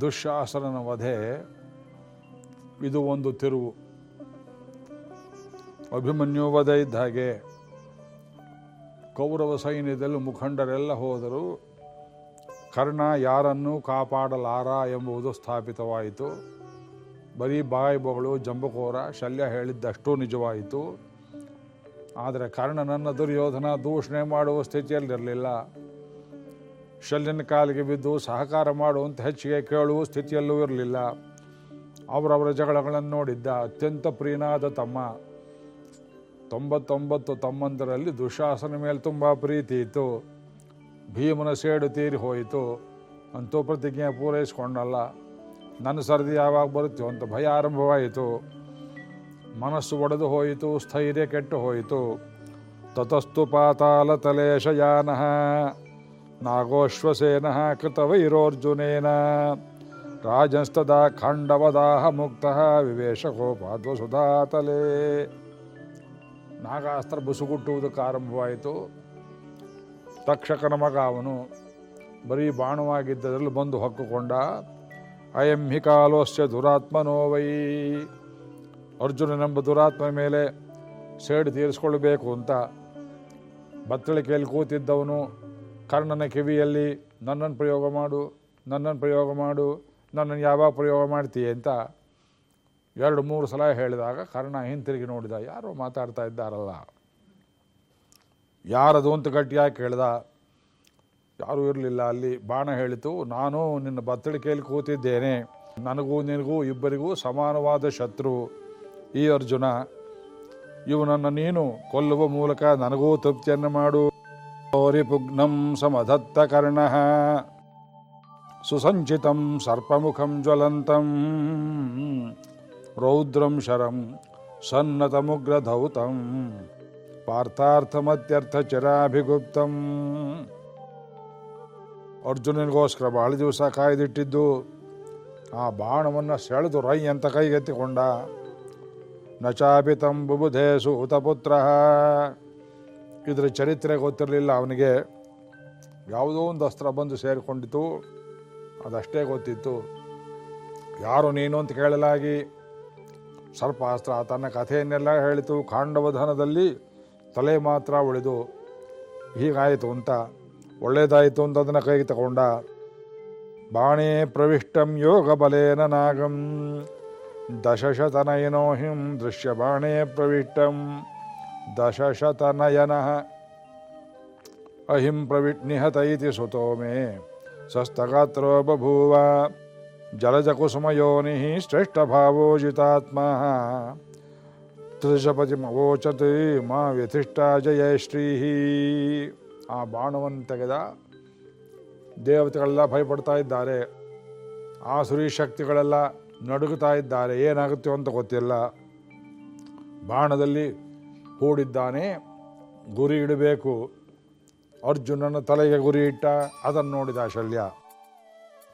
ದುಶ್ಯಾಸನನ ವಧೆ, ಇದು ಒಂದು ತಿರುವು. ಅಭಿಮನ್ಯು ವಧೆ ಇದ್ದ ಹಾಗೆ ಕೌರವ ಸೈನ್ಯದಲ್ಲಿ ಮುಖಂಡರೆಲ್ಲ ಹೋದರು ಕರ್ಣ ಯಾರನ್ನು ಕಾಪಾಡಲಾರ ಎಂಬುದು ಸ್ಥಾಪಿತವಾಯಿತು. ಬರೀ ಬಾಯಿ ಬಗಳು, ಜಂಬಕೋರ, ಶಲ್ಯ ಹೇಳಿದ್ದಷ್ಟು ನಿಜವಾಯಿತು. ಆದರೆ ಕರ್ಣನನ್ನು ದುರ್ಯೋಧನ, ದೂಷಣೆ ಮಾಡುವ ಸ್ಥಿತಿಯಲ್ಲಿರಲಿಲ್ಲ. ಶಲ್ಯನ ಕಾಲಿಗೆ ಬಿದ್ದು ಸಹಕಾರ ಮಾಡುವಂತ ಹೆಚ್ಚಿಗೆ ಕೇಳುವ ಸ್ಥಿತಿಯಲ್ಲೂ ಇರಲಿಲ್ಲ. ಅವರವರ ಜಗಳಗಳನ್ನು ನೋಡಿದ್ದ ಅತ್ಯಂತ ಪ್ರಿಯನಾದ ತಮ್ಮ. ತೊಂಬತ್ತೊಂಬತ್ತು ತಮ್ಮಂದರಲ್ಲಿ ದುಶಾಸನ ಮೇಲೆ ತುಂಬ ಪ್ರೀತಿ ಇತ್ತು. ಭೀಮನ ಸೇಡು ತೀರಿ ಹೋಯಿತು. ಅಂತೂ ಪ್ರತಿಜ್ಞೆ ಪೂರೈಸಿಕೊಂಡಲ್ಲ. ನನ್ನ ಸರದಿ ಯಾವಾಗ ಬರುತ್ತೋ ಅಂತ ಭಯ ಆರಂಭವಾಯಿತು. ಮನಸ್ಸು ಒಡೆದು ಹೋಯಿತು, ಸ್ಥೈರ್ಯ ಕೆಟ್ಟು ಹೋಯಿತು. ತತಸ್ತು ಪಾತಾಲ ತಲೇಶಯಾನ ನಾಗೋಶ್ವಸೇನ ಕೃತವೈರೋರ್ಜುನೇನ. ರಾಜಸ್ತದ ಖಂಡವದಾಹ ಮುಕ್ತ ವಿವೇಶಕೋಪಾದ್ವಸುಧಾತಲೇ ನಾಗಾಸ್ತ್ರ ಬುಸುಗುಟ್ಟುವುದಕ್ಕೆ ಆರಂಭವಾಯಿತು. ತಕ್ಷಕನ ಮಗ ಅವನು ಬರೀ ಬಾಣವಾಗಿದ್ದರಲ್ಲಿ ಬಂದು ಹಕ್ಕಿಕೊಂಡ. ಅಯಂ ಹಿ ಕಾಲೋಸ್ಯ ದುರಾತ್ಮನೋ ವೈ. ಅರ್ಜುನನೆಂಬ ದುರಾತ್ಮ ಮೇಲೆ ಸೇಡು ತೀರಿಸ್ಕೊಳ್ಬೇಕು ಅಂತ ಬತ್ತಳಿಕೆಯಲ್ಲಿ ಕೂತಿದ್ದವನು ಕರ್ಣನ ಕಿವಿಯಲ್ಲಿ ನನ್ನನ್ನು ಪ್ರಯೋಗ ಮಾಡು, ನನ್ನನ್ನು ಪ್ರಯೋಗ ಮಾಡು, ನನ್ನನ್ನು ಯಾವಾಗ ಪ್ರಯೋಗ ಮಾಡ್ತೀಯ ಅಂತ ಎರಡು, ಮೂರು ಸಲ ಹೇಳಿದಾಗ ಕರ್ಣ ಹಿಂತಿರುಗಿ ನೋಡಿದ, ಯಾರೋ ಮಾತಾಡ್ತಾ ಇದ್ದಾರಲ್ಲ. ಯಾರದು ಅಂತ ಗಟ್ಟಿಯಾಗಿ ಕೇಳ್ದ, ಯಾರೂ ಇರಲಿಲ್ಲ ಅಲ್ಲಿ. ಬಾಣ ಹೇಳಿತು, ನಾನು ನಿನ್ನ ಬತ್ತಳಿಕೆಯಲ್ಲಿ ಕೂತಿದ್ದೇನೆ. ನನಗೂ ನಿನಗೂ ಇಬ್ಬರಿಗೂ ಸಮಾನವಾದ ಶತ್ರು ಈ ಅರ್ಜುನ. ಇವನನ್ನು ನೀನು. ಕೊಲ್ಲುವ ಮೂಲಕ ನನಗೂ ತೃಪ್ತಿಯನ್ನು ಮಾಡು. ಪುಗ್ನಂ ಸಮಧತ್ತ ಕರ್ಣ ಸುಸಂಚಿತಂ ಸರ್ಪಮುಖಂ ಜ್ವಲಂತಂ. ರೌದ್ರಂ ಶರಂ ಸನ್ನತಮುಗ್ರಧೌತಂ. ಪಾರ್ಥಾರ್ಥಮತ್ಯರ್ಥ ಚಿರಾಭಿಗುಪ್ತಂ ಅರ್ಜುನನಿಗೋಸ್ಕರ ಬಹಳ ದಿವಸ ಕಾಯ್ದಿಟ್ಟಿದ್ದು, ಆ ಬಾಣವನ್ನು ಸೆಳೆದು ರೈ ಅಂತ ಕೈಗೆತ್ತಿಕೊಂಡ. ನಚಾಪಿತಂ ಬುಬುಧೇ ಸೂತಪುತ್ರ. ಇದರ ಚರಿತ್ರೆ ಗೊತ್ತಿರಲಿಲ್ಲ. ಅವನಿಗೆ ಯಾವುದೋ ಒಂದು ಅಸ್ತ್ರ ಬಂದು ಸೇರಿಕೊಂಡಿತು ಅದಷ್ಟೇ ಗೊತ್ತಿತ್ತು. ಯಾರು ನೀನು ಅಂತ ಕೇಳಲಾಗಿ ಸರ್ಪಾಸ್ತ್ರ ತನ್ನ ಕಥೆಯನ್ನೆಲ್ಲ ಹೇಳಿತು. ಕಾಂಡವಧನದಲ್ಲಿ ತಲೆ ಮಾತ್ರ ಉಳಿದು ಹೀಗಾಯಿತು ಅಂತ, ಒಳ್ಳೇದಾಯಿತು ಅಂತ ಅದನ್ನು ಕೈಗೆ ತಗೊಂಡ, ಬಾಣೇ ಪ್ರವಿಷ್ಟಂ ಯೋಗ ಬಲೇನ ನಾಗಂ, ದಶಶತನಯನೋ ಹಿಂ ದೃಶ್ಯ ಬಾಣೇ ಪ್ರವಿಷ್ಟಂ. ನಿಹತ ಇತಿ ಸುತೋ ಮೇ ಸಸ್ತಗಾತ್ರೋ ಬಭೂವ. ಜಲಜಕುಸುಮಯೋನಿ ಶ್ರೇಷ್ಠಭಾವೋ ಜಿತಾತ್ಮ ತ್ರಿಜಪತಿಮವೋಚತಿ ಮಾ ವ್ಯಥಿಷ್ಠ ಜಯಶ್ರೀಹಿ ಆ ಬಾಣವನ್ನು ತೆಗೆದ ದೇವತೆಗಳೆಲ್ಲ ಭಯಪಡ್ತಾ ಇದ್ದಾರೆ. ಆಸುರಿ ಶಕ್ತಿಗಳೆಲ್ಲ ನಡುಗುತ್ತಾ ಇದ್ದಾರೆ. ಏನಾಗುತ್ತೆ ಅಂತ ಗೊತ್ತಿಲ್ಲ. ಬಾಣದಲ್ಲಿ ಹೂಡಿದ್ದಾನೆ, ಗುರಿ ಇಡಬೇಕು. ಅರ್ಜುನನ ತಲೆಗೆ ಗುರಿ ಇಟ್ಟ, ಅದನ್ನು ನೋಡಿದ ಶಲ್ಯ.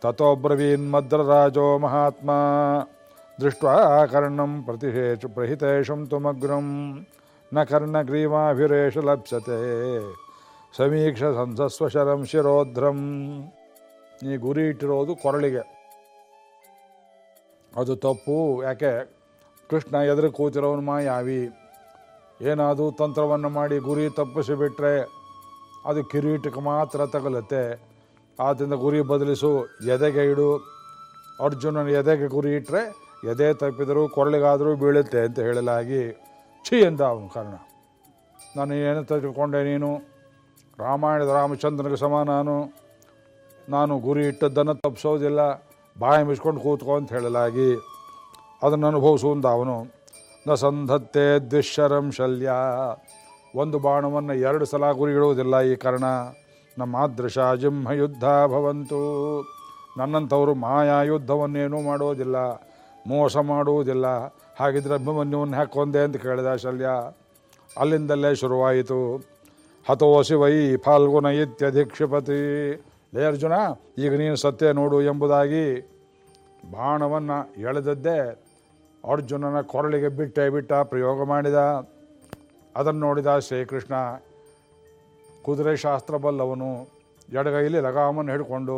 ತಥೋಬ್ರವೀನ್ ಮದ್ರರಾಜೋ ಮಹಾತ್ಮ. ದೃಷ್ಟ ಕರ್ಣಂ ಪ್ರತಿಹೇಷು ಪ್ರಹಿತೇಶಂ ತುಮಗ್ರಂ. ನ ಕರ್ಣಗ್ರೀವಾಭಿರೇಷ ಲಭ್ಯತೆ ಸಮೀಕ್ಷ ಸಂಸಸ್ವ ಶರಂ ಶಿರೋಧ್ರಂ ಈ ಗುರಿ ಇಟ್ಟಿರೋದು ಕೊರಳಿಗೆ. ಅದು ತಪ್ಪು, ಯಾಕೆ? ಕೃಷ್ಣ ಎದುರು ಕೂತಿರೋನು ಮಾಯಾವಿ. ಏನಾದರೂ ತಂತ್ರವನ್ನು ಮಾಡಿ ಗುರಿ ತಪ್ಪಿಸಿಬಿಟ್ರೆ ಅದು ಕಿರೀಟಕ್ಕೆ ಮಾತ್ರ ತಗಲುತ್ತೆ. ಆದ್ದರಿಂದ ಗುರಿ ಬದಲಿಸು, ಎದೆಗೆ ಇಡು. ಅರ್ಜುನನ ಎದೆಗೆ ಗುರಿ ಇಟ್ಟರೆ ಎದೆ ತಪ್ಪಿದರೂ ಕೊರಳಿಗಾದರೂ ಬೀಳುತ್ತೆ ಅಂತ ಹೇಳಲಾಗಿ ಛೀ ಎಂದ ಅವನು ಕಾರಣ ನಾನು ಏನು ತಿಳ್ಕೊಂಡೆ ನೀನು? ರಾಮಾಯಣದ ರಾಮಚಂದ್ರನಿಗೆ ಸಮ ನಾನು. ನಾನು ಗುರಿ ಇಟ್ಟದ್ದನ್ನು ತಪ್ಪಿಸೋದಿಲ್ಲ. ಬಾಯಿ ಮುಚ್ಕೊಂಡು ಕೂತ್ಕೊ ಅಂತ ಹೇಳಲಾಗಿ ಅದನ್ನು ಅನುಭವಿಸುವಂತ ಅವನು. ನ ಸಂಧತ್ತೆ ದ್ವಿಶರಂ ಶಲ್ಯ. ಒಂದು ಬಾಣವನ್ನು ಎರಡು ಸಲ ಗುರಿ ಇಡುವುದಿಲ್ಲ ಈ ಕಾರಣ. ನಮ್ಮ ಆದೃಶ ಜಿಂಹ ಯುದ್ಧ ಭವಂತು. ನನ್ನಂಥವರು ಮಾಯಾ ಯುದ್ಧವನ್ನೇನೂ ಮಾಡುವುದಿಲ್ಲ ಮೋಸ ಮಾಡುವುದಿಲ್ಲ. ಹಾಗಿದ್ರೆ ಅಭಿಮನ್ಯುವನ್ನು ಹಾಕೊಂದೆ ಅಂತ ಕೇಳಿದ ಶಲ್ಯ. ಅಲ್ಲಿಂದಲೇ ಶುರುವಾಯಿತು. ಹತೋಸಿ ವೈ ಫಾಲ್ಗುನ ಇತ್ಯಧಿಕ್ಷಿಪತಿ. ಲೇ ಅರ್ಜುನ, ಈಗ ನೀನು ಸತ್ಯ ನೋಡು ಎಂಬುದಾಗಿ ಬಾಣವನ್ನು ಎಳೆದದ್ದೇ ಅರ್ಜುನನ ಕೊರಳಿಗೆ ಬಿಟ್ಟೆ ಬಿಟ್ಟ ಪ್ರಯೋಗ ಮಾಡಿದ. ಅದನ್ನು ನೋಡಿದ ಶ್ರೀಕೃಷ್ಣ, ಕುದುರೆ ಶಾಸ್ತ್ರ ಬಲ್ಲವನು, ಎಡಗೈಲಿ ಲಗಾಮನ್ನು ಹಿಡ್ಕೊಂಡು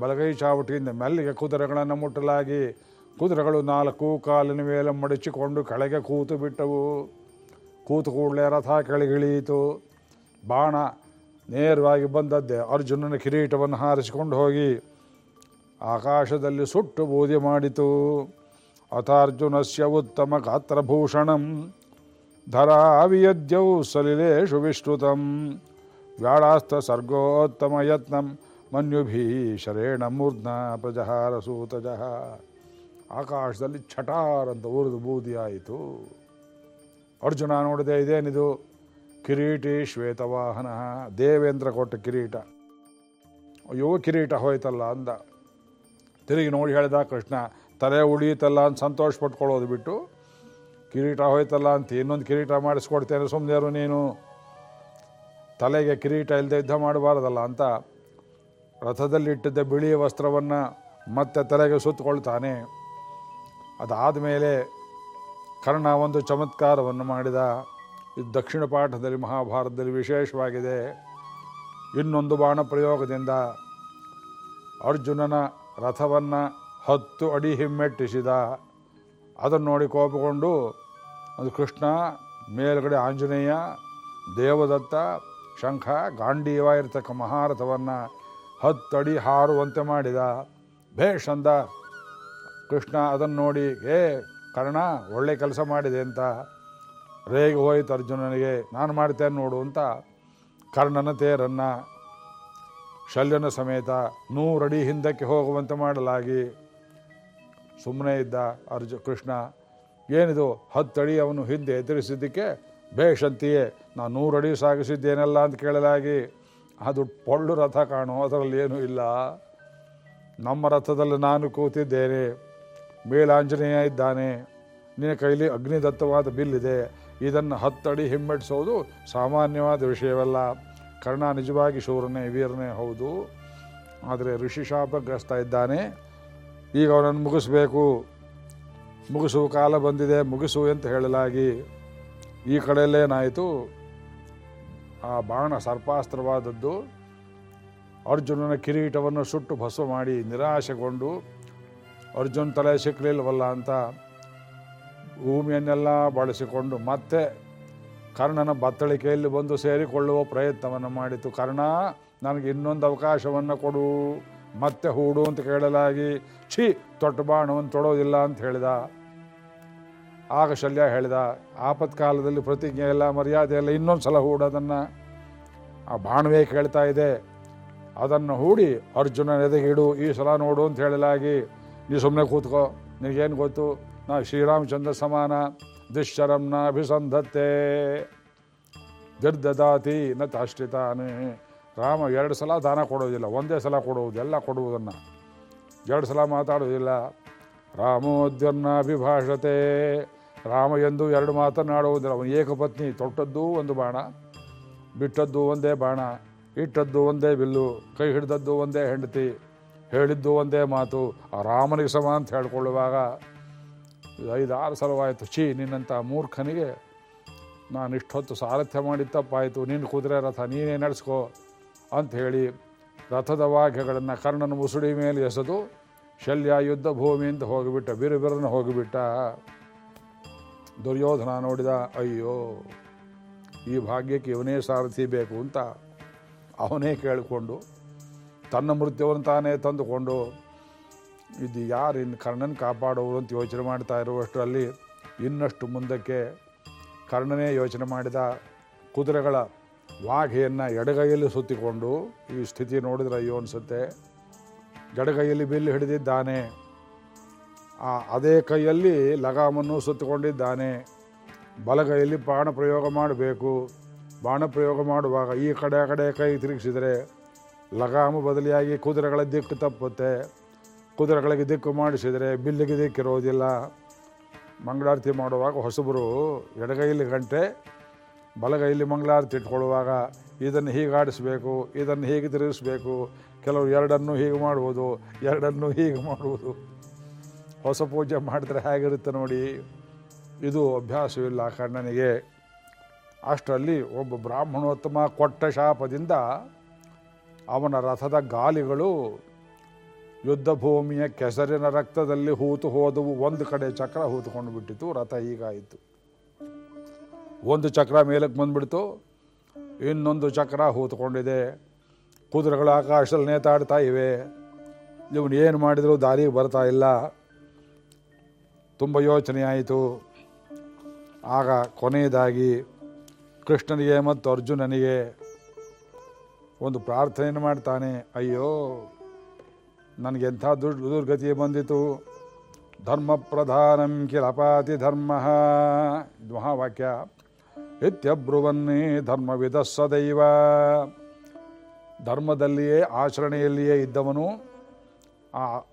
ಬಲಗೈ ಚಾವುಟಿಯಿಂದ ಮೆಲ್ಲಿಗೆ ಕುದುರೆಗಳನ್ನು ಮುಟ್ಟಲಾಗಿ, ಕುದುರೆಗಳು ನಾಲ್ಕು ಕಾಲಿನ ಮೇಲೆ ಮಡಚಿಕೊಂಡು ಕೆಳಗೆ ಕೂತು ಬಿಟ್ಟವು. ಕೂತು ಕೂಡಲೇ ರಥ ಕೆಳಗಿಳಿಯಿತು ಬಾಣ ನೇರವಾಗಿ ಬಂದದ್ದೇ ಅರ್ಜುನನ ಕಿರೀಟವನ್ನು ಹಾರಿಸಿಕೊಂಡು ಹೋಗಿ ಆಕಾಶದಲ್ಲಿ ಸುಟ್ಟು ಬೂದಿ ಮಾಡಿತು. ಅಥಾರ್ಜುನಸ್ಯ ಉತ್ತಮ ಗಾತ್ರಭೂಷಣಂ. ಧರಾವಿಯದ್ಯೌ ಸಲಿಲೇಶು ವಿಶ್ರುತಂ ವ್ಯಾಳಾಸ್ತ ಸರ್ಗೋತ್ತಮ ಯತ್ನಂ. ಮನ್ಯುಭೀಶರೇಣ ಮೂರ್ಧ್ನ ಪ್ರಜಹಾರ ಸೂತಜಃ. ಆಕಾಶದಲ್ಲಿ ಛಟಾರ್ ಅಂತ ಊರಿದು ಬೂದಿಯಾಯಿತು. ಅರ್ಜುನ ನೋಡಿದೆ, ಇದೇನಿದು? ಕಿರೀಟಿ ಶ್ವೇತವಾಹನ. ದೇವೇಂದ್ರ ಕೊಟ್ಟ ಕಿರೀಟ. ಅಯ್ಯೋ, ಕಿರೀಟ ಹೋಯ್ತಲ್ಲ ಅಂದ. ತಿರುಗಿ ನೋಡಿ ಹೇಳಿದ ಕೃಷ್ಣ ತಲೆ ಉಳಿಯುತ್ತಲ್ಲ ಅಂತ ಸಂತೋಷ ಪಟ್ಕೊಳ್ಳೋದು ಬಿಟ್ಟು, ಕಿರೀಟ ಹೋಯ್ತಲ್ಲ ಅಂತ ಇನ್ನೊಂದು ಕಿರೀಟ ಮಾಡಿಸ್ಕೊಡ್ತೇನೆ ಸುಮ್ಮನೆರು ನೀನು ತಲೆಗೆ ಕಿರೀಟ ಇಲ್ಲದೆ ಯುದ್ಧ ಮಾಡಬಾರ್ದಲ್ಲ ಅಂತ ರಥದಲ್ಲಿಟ್ಟಿದ್ದ ಬಿಳಿ ವಸ್ತ್ರವನ್ನು ಮತ್ತೆ ತಲೆಗೆ ಸುತ್ತಕೊಳ್ತಾನೆ ಅದಾದ ಮೇಲೆ ಕರ್ಣ ಒಂದು ಚಮತ್ಕಾರವನ್ನು ಮಾಡಿದ. ಇದು ದಕ್ಷಿಣ ಪಾಠದಲ್ಲಿ, ಮಹಾಭಾರತದಲ್ಲಿ ವಿಶೇಷವಾಗಿದೆ. ಇನ್ನೊಂದು ಬಾಣ ಪ್ರಯೋಗದಿಂದ ಅರ್ಜುನನ ರಥವನ್ನು ಹತ್ತು ಅಡಿ ಹಿಮ್ಮೆಟ್ಟಿಸಿದ. ಅದನ್ನು ನೋಡಿ ಕೋಪಗೊಂಡು, ಅದು ಕೃಷ್ಣ, ಮೇಲುಗಡೆ ಆಂಜನೇಯ, ದೇವದತ್ತ, ಶಂಖ ಗಾಂಡೀಯವಾಗಿರ್ತಕ್ಕ ಮಹಾರಥವನ್ನು ಹತ್ತಡಿ ಹಾರುವಂತೆ ಮಾಡಿದ. ಭೇಷ್ ಅಂದ ಕೃಷ್ಣ ಅದನ್ನು ನೋಡಿ, ಏ ಕರ್ಣ, ಒಳ್ಳೆ ಕೆಲಸ ಮಾಡಿದೆ ಅಂತ. ರೇಗೆ ಹೋಯ್ತು ಅರ್ಜುನನಿಗೆ ನಾನು ಮಾಡ್ತೇನೆ ನೋಡು ಅಂತ ಕರ್ಣನ ತೇರನ್ನು, ಶಲ್ಯನ ಸಮೇತ ನೂರಡಿ ಹಿಂದಕ್ಕೆ ಹೋಗುವಂತೆ ಮಾಡಲಾಗಿ. ಸುಮ್ಮನೆ ಇದ್ದ ಅರ್ಜು ಕೃಷ್ಣ, ಏನಿದು ಹತ್ತಡಿ ಅವನು ಹಿಂದೆ ಎದುರಿಸಿದ್ದಕ್ಕೆ ಬೇಷಂತಿಯೇ, ನಾನು ನೂರಡಿ ಸಾಗಿಸಿದ್ದೇನಲ್ಲ ಅಂತ ಕೇಳಲಾಗಿ, ಅದು ಪೊಳ್ಳು ರಥ ಕಾಣು ಅದರಲ್ಲಿ ಏನೂ ಇಲ್ಲ. ನಮ್ಮ ರಥದಲ್ಲಿ ನಾನು ಕೂತಿದ್ದೇನೆ, ಮೇಲಾಂಜನೇಯ ಇದ್ದಾನೆ, ನಿನ್ನ ಕೈಲಿ ಅಗ್ನಿದತ್ತವಾದ ಬಿಲ್ಲಿದೆ, ಇದನ್ನು ಹತ್ತಡಿ ಹಿಮ್ಮೆಟ್ಟಿಸೋದು ಸಾಮಾನ್ಯವಾದ ವಿಷಯವಲ್ಲ. ಕರ್ಣ ನಿಜವಾಗಿ ಶೂರನೇ, ವೀರನೇ, ಹೌದು. ಆದರೆ ಋಷಿಶಾಪಗ್ರಸ್ತ ಇದ್ದಾನೆ ಈಗ ಅವನನ್ನು ಮುಗಿಸ್ಬೇಕು. ಮುಗಿಸು ಕಾಲ ಬಂದಿದೆ. ಮುಗಿಸು ಅಂತ ಹೇಳಲಾಗಿ ಈ ಕಡೆಯಲ್ಲೇನಾಯಿತು ಆ ಬಾಣ ಸರ್ಪಾಸ್ತ್ರವಾದದ್ದು ಅರ್ಜುನನ ಕಿರೀಟವನ್ನು ಸುಟ್ಟು ಭಸ್ವ ಮಾಡಿ ನಿರಾಶೆಗೊಂಡು, ಅರ್ಜುನ್ ತಲೆ ಸಿಕ್ಕಲಿಲ್ವಲ್ಲ ಅಂತ ಭೂಮಿಯನ್ನೆಲ್ಲ ಬಳಸಿಕೊಂಡು ಮತ್ತೆ ಕರ್ಣನ ಬತ್ತಳಿಕೆಯಲ್ಲಿ ಬಂದು ಸೇರಿಕೊಳ್ಳುವ ಪ್ರಯತ್ನವನ್ನು ಮಾಡಿತು. ಕರ್ಣ, ನನಗೆ ಇನ್ನೊಂದು ಅವಕಾಶವನ್ನು ಕೊಡು. ಮತ್ತೆ ಹೂಡು ಅಂತ ಕೇಳಲಾಗಿ, ಛೀ, ತೊಟ್ಟು ಬಾಣವನ್ನು ತೊಡೋದಿಲ್ಲ ಅಂತ ಹೇಳಿದ. ಆಗ ಶಲ್ಯ ಹೇಳಿದ, ಆಪತ್ಕಾಲದಲ್ಲಿ ಪ್ರತಿಜ್ಞೆ ಇಲ್ಲ, ಮರ್ಯಾದೆ ಇಲ್ಲ ಇನ್ನೊಂದು ಸಲ ಹೂಡೋದನ್ನು ಆ ಬಾಣವೇ ಕೇಳ್ತಾ ಇದೆ, ಅದನ್ನು ಹೂಡಿ ಅರ್ಜುನ ಎದೆಗಿಡು ಈ ಸಲ ನೋಡು ಅಂತ ಹೇಳಲಾಗಿ, ನೀ ಸುಮ್ಮನೆ ಕೂತ್ಕೋ, ನಿನಗೇನು ಗೊತ್ತು? ನಾ ಶ್ರೀರಾಮಚಂದ್ರ ಸಮಾನ ದುಶ್ಚರಂನ ಅಭಿಸಂಧತ್ತೆ. ದುರ್ದದಾತಿ ನ ತಾಷ್ಟಿತಾನೆ ರಾಮ ಎರಡು ಸಲ ದಾನ ಕೊಡೋದಿಲ್ಲ, ಒಂದೇ ಸಲ ಕೊಡುವುದು ಎಲ್ಲ ಕೊಡುವುದನ್ನು. ಎರಡು ಸಲ ಮಾತಾಡೋದಿಲ್ಲ. ರಾಮೋದ್ಯನ್ನ ಅಭಿಭಾಷತೆ, ರಾಮ ಎಂದು ಎರಡು ಮಾತನಾಡುವುದಿಲ್ಲ. ಅವನು ಏಕಪತ್ನಿ, ತೊಟ್ಟದ್ದು ಒಂದು ಬಾಣ, ಬಿಟ್ಟದ್ದು ಒಂದೇ ಬಾಣ, ಇಟ್ಟದ್ದು ಒಂದೇ ಬಿಲ್ಲು, ಕೈ ಹಿಡಿದದ್ದು ಒಂದೇ ಹೆಂಡತಿ, ಹೇಳಿದ್ದು ಒಂದೇ ಮಾತು, ಆ ರಾಮನಿಗೆ ಸಮ ಅಂತ ಹೇಳ್ಕೊಳ್ಳುವಾಗ ಐದಾರು ಸಲವಾಯಿತು, ಛೀ, ನಿನ್ನಂಥ ಮೂರ್ಖನಿಗೆ ನಾನು ಇಷ್ಟೊತ್ತು ಸಾರಥ್ಯ ಮಾಡಿದ ತಪ್ಪಾಯಿತು ನಿನ್ನ ಕುದುರೆ ರಥ, ನೀನೇ ನಡೆಸ್ಕೋ. ಅಂತ ಹೇಳಿ ರಥದ ವಾಕ್ಯಗಳನ್ನು ಕರ್ಣನ ಮುಸುಡಿ ಮೇಲೆ ಎಸೆದು ಶಲ್ಯ ಯುದ್ಧ ಭೂಮಿಯಿಂದ ಹೋಗಿಬಿಟ್ಟ, ಬಿರು ಬಿರುನ ಹೋಗಿಬಿಟ್ಟ. ದುರ್ಯೋಧನ ನೋಡಿದ, ಅಯ್ಯೋ, ಈ ಭಾಗ್ಯಕ್ಕೆ ಇವನೇ ಸಾರಥಿ ಬೇಕು ಅಂತ ಅವನೇ ಕೇಳಿಕೊಂಡು ತನ್ನ ಮೃತ್ಯುವನ್ನು ತಾನೇ ತಂದುಕೊಂಡು, ಇದು ಯಾರು ಇನ್ನು ಕರ್ಣನ ಕಾಪಾಡೋರು ಅಂತ ಯೋಚನೆ ಮಾಡ್ತಾ ಇರುವಷ್ಟರಲ್ಲಿ ಇನ್ನಷ್ಟು ಮುಂದಕ್ಕೆ ಕರ್ಣನೇ ಯೋಚನೆ ಮಾಡಿದ ಕುದುರೆಗಳ ವಾಘೆಯನ್ನು ಎಡಗೈಯಲ್ಲಿ ಸುತ್ತಿಕೊಂಡು ಈ ಸ್ಥಿತಿ ನೋಡಿದ್ರೆ ಅಯ್ಯೋ ಅನಿಸುತ್ತೆ. ಎಡಗೈಯಲ್ಲಿ ಬಿಲ್ಲು ಹಿಡಿದಿದ್ದಾನೆ. ಆ ಅದೇ ಕೈಯಲ್ಲಿ ಲಗಾಮನ್ನು ಸುತ್ತಿಕೊಂಡಿದ್ದಾನೆ. ಬಲಗೈಯಲ್ಲಿ ಬಾಣ ಪ್ರಯೋಗ ಮಾಡಬೇಕು. ಬಾಣ ಪ್ರಯೋಗ ಮಾಡುವಾಗ ಈ ಕಡೆ ಆ ಕಡೆ ಕೈ ತಿರುಗಿಸಿದರೆ ಲಗಾಮು ಬದಲಿಯಾಗಿ ಕುದುರೆಗಳ ದಿಕ್ಕು ತಪ್ಪುತ್ತೆ. ಕುದುರೆಗಳಿಗೆ ದಿಕ್ಕು ಮಾಡಿಸಿದರೆ ಬಿಲ್ಲಿಗೆ ದಿಕ್ಕಿರೋದಿಲ್ಲ. ಮಂಗಳಾರತಿ ಮಾಡುವಾಗ ಹೊಸಬರು ಎಡಗೈಲಿ ಗಂಟೆ ಬಲಗೈಲಿ ಮಂಗಳಾರತಿ ಇಟ್ಕೊಳ್ಳುವಾಗ ಇದನ್ನು ಹೀಗೆ ಆಡಿಸ್ಬೇಕು, ಇದನ್ನು ಹೀಗೆ ತಿರುಗಿಸ್ಬೇಕು. ಕೆಲವರು ಎರಡನ್ನು ಹೀಗೆ ಮಾಡುವುದು ಎರಡನ್ನು ಹೀಗೆ ಮಾಡುವುದು ಹೊಸ ಪೂಜೆ ಮಾಡಿದ್ರೆ ಹೇಗಿರುತ್ತೆ ನೋಡಿ, ಇದು ಅಭ್ಯಾಸವಿಲ್ಲ ಕಣ್ಣನಿಗೆ. ಅಷ್ಟರಲ್ಲಿ ಒಬ್ಬ ಬ್ರಾಹ್ಮಣೋತ್ತಮ ಕೊಟ್ಟ ಶಾಪದಿಂದ ಅವನ ರಥದ ಗಾಲಿಗಳು ಯುದ್ಧ ಭೂಮಿಯ ಕೆಸರಿನ ರಕ್ತದಲ್ಲಿ ಹೂತು ಹೋದವು. ಒಂದು ಕಡೆ ಚಕ್ರ ಹೂತುಕೊಂಡು ಬಿಟ್ಟಿತು ರಥ ಹೀಗಾಯಿತು. ಒಂದು ಚಕ್ರ ಮೇಲಕ್ಕೆ ಬಂದ್ಬಿಡ್ತು. ಇನ್ನೊಂದು ಚಕ್ರ ಹೂತ್ಕೊಂಡಿದೆ. ಕುದುರೆಗಳು ಆಕಾಶದಲ್ಲಿ ನೇತಾಡ್ತಾ ಇವೆ. ಇವನು ಏನು ಮಾಡಿದರೂ ದಾರಿಗೆ ಬರ್ತಾ ಇಲ್ಲ. ತುಂಬ ಯೋಚನೆ ಆಯಿತು. ಆಗ ಕೊನೆಯದಾಗಿ ಕೃಷ್ಣನಿಗೆ ಮತ್ತು ಅರ್ಜುನನಿಗೆ ಒಂದು ಪ್ರಾರ್ಥನೆಯನ್ನು ಮಾಡ್ತಾನೆ, ಅಯ್ಯೋ ನನಗೆಂಥ ದುರ್ ದುರ್ಗತಿ ಬಂದಿತು. ಧರ್ಮ ಪ್ರಧಾನಂ ಕಿಲಪಾತಿ ಧರ್ಮ. ಮಹಾವಾಕ್ಯ. ಇತ್ಯಬ್ರುವನ್ನೇ ಧರ್ಮವಿದ ಸದೈವ ಧರ್ಮದಲ್ಲಿಯೇ, ಆಚರಣೆಯಲ್ಲಿಯೇ ಇದ್ದವನು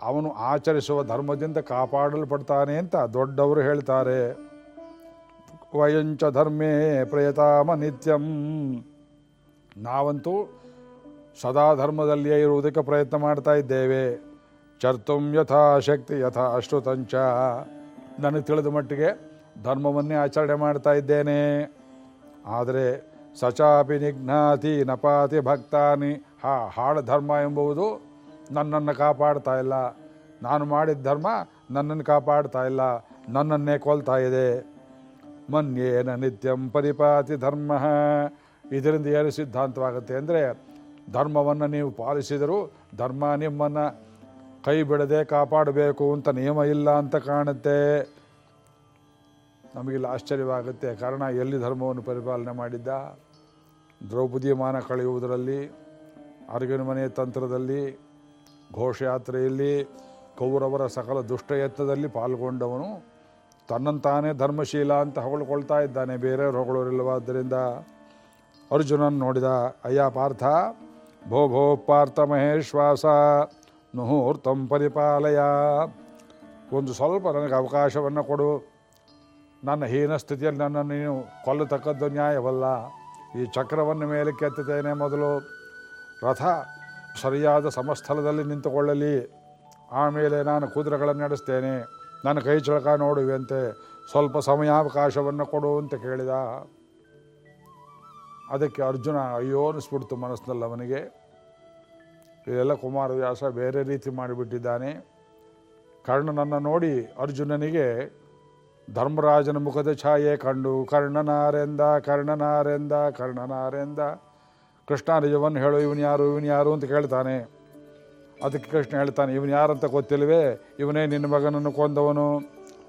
ಅವನು ಆಚರಿಸುವ ಧರ್ಮದಿಂದ ಕಾಪಾಡಲ್ಪಡ್ತಾನೆ ಅಂತ ದೊಡ್ಡವರು ಹೇಳ್ತಾರೆ. ವಯಂಚ ಧರ್ಮೇ ಪ್ರಯತಾಮ ನಿತ್ಯಂ. ನಾವಂತೂ ಸದಾ ಧರ್ಮದಲ್ಲಿಯೇ ಇರುವುದಕ್ಕೆ ಪ್ರಯತ್ನ ಮಾಡ್ತಾ ಇದ್ದೇವೆ. ಚರ್ತುಂ ಯಥಾಶಕ್ತಿ ಯಥಾ ಅಶ್ರುತಂಚ. ನನಗೆ ತಿಳಿದ ಮಟ್ಟಿಗೆ ಧರ್ಮವನ್ನೇ ಆಚರಣೆ ಮಾಡ್ತಾ ಇದ್ದೇನೆ. ಆದರೆ ಸಚಾಪಿ ನಿಘ್ನಾತಿ ನಪಾತಿ ಭಕ್ತಾನಿ, ಹಾ, ಹಾಳು ಧರ್ಮ ಎಂಬುದು ನನ್ನನ್ನು ಕಾಪಾಡ್ತಾ ಇಲ್ಲ. ನಾನು ಮಾಡಿದ ಧರ್ಮ ನನ್ನನ್ನು ಕಾಪಾಡ್ತಾ ಇಲ್ಲ, ನನ್ನನ್ನೇ ಕೊಲ್ತಾ ಇದೆ. ಮನ್ಯೇನ ನಿತ್ಯಂ ಪರಿಪಾತಿ ಧರ್ಮ. ಇದರಿಂದ ಏನು ಸಿದ್ಧಾಂತವಾಗುತ್ತೆ ಅಂದರೆ ಧರ್ಮವನ್ನು ನೀವು ಪಾಲಿಸಿದರೂ ಧರ್ಮ ನಿಮ್ಮನ್ನು ಕೈ ಬಿಡದೆ ಕಾಪಾಡಬೇಕು ಅಂತ ನಿಯಮ ಇಲ್ಲ ಅಂತ ಕಾಣುತ್ತೆ. ನಮಗಿಲ್ಲ ಆಶ್ಚರ್ಯವಾಗುತ್ತೆ. ಕಾರಣ ಎಲ್ಲಿ ಧರ್ಮವನ್ನು ಪರಿಪಾಲನೆ ಮಾಡಿದ್ದ? ದ್ರೌಪದಿಯ ಮಾನ ಕಳೆಯುವುದರಲ್ಲಿ ಅರ್ಗಿನ ತಂತ್ರದಲ್ಲಿ, ಘೋಷಯಾತ್ರೆಯಲ್ಲಿ, ಕೌರವರ ಸಕಲ ದುಷ್ಟಯತ್ನದಲ್ಲಿ ಪಾಲ್ಗೊಂಡವನು ತನ್ನಂತಾನೇ ಧರ್ಮಶೀಲ ಅಂತ ಹೊಗಳ್ಕೊಳ್ತಾ ಇದ್ದಾನೆ. ಬೇರೆಯವರು ಹೊಗಳೋರಿಲ್ಲವಾದ್ದರಿಂದ ಅರ್ಜುನನ್ ನೋಡಿದ, ಅಯ್ಯ ಪಾರ್ಥ ಭೋ ಭೋ ಪಾರ್ಥ ಮಹೇಶ್ವಾಸ ನುಹೂರ್ತಂ ಪರಿಪಾಲಯ. ಒಂದು ಸ್ವಲ್ಪ ನನಗೆ ಅವಕಾಶವನ್ನು ಕೊಡು. ನನ್ನ ಹೀನ ಸ್ಥಿತಿಯಲ್ಲಿ ನನ್ನನ್ನು ನೀನು ಕೊಲ್ಲತಕ್ಕದ್ದು ನ್ಯಾಯವಲ್ಲ. ಈ ಚಕ್ರವನ್ನು ಮೇಲೆ ಕೆತ್ತುತ್ತೇನೆ ಮೊದಲು. ರಥ ಸರಿಯಾದ ಸಮಸ್ಥಲದಲ್ಲಿ ನಿಂತುಕೊಳ್ಳಲಿ. ಆಮೇಲೆ ನಾನು ಕುದುರೆಗಳನ್ನು ನಡೆಸ್ತೇನೆ. ನನ್ನ ಕೈ ಚಳಕ ನೋಡುವಂತೆ ಸ್ವಲ್ಪ ಸಮಯಾವಕಾಶವನ್ನು ಕೊಡು ಅಂತ ಕೇಳಿದ. ಅದಕ್ಕೆ ಅರ್ಜುನ ಅಯ್ಯೋ ಅನಿಸ್ಬಿಡ್ತು ಮನಸ್ಸಿನಲ್ಲಿ ಅವನಿಗೆ. ಇದೆಲ್ಲ ಕುಮಾರವ್ಯಾಸ ಬೇರೆ ರೀತಿ ಮಾಡಿಬಿಟ್ಟಿದ್ದಾನೆ. ಕರ್ಣನನ್ನು ನೋಡಿ ಅರ್ಜುನನಿಗೆ ಧರ್ಮರಾಜನ ಮುಖದ ಛಾಯೆ ಕಂಡು, ಕರ್ಣನಾರೆಂದ ಕರ್ಣನಾರೆಂದ ಕರ್ಣನಾರೆಂದ. ಕೃಷ್ಣ ನಿಜವನ್ನು ಹೇಳು, ಇವನು ಯಾರು? ಇವನು ಯಾರು? ಅಂತ ಕೇಳ್ತಾನೆ. ಅದಕ್ಕೆ ಕೃಷ್ಣ ಹೇಳ್ತಾನೆ, ಇವನು ಅಂತ ಗೊತ್ತಿಲ್ವೇ ಇವನೇ ನಿನ್ನ ಮಗನನ್ನು ಕೊಂದವನು.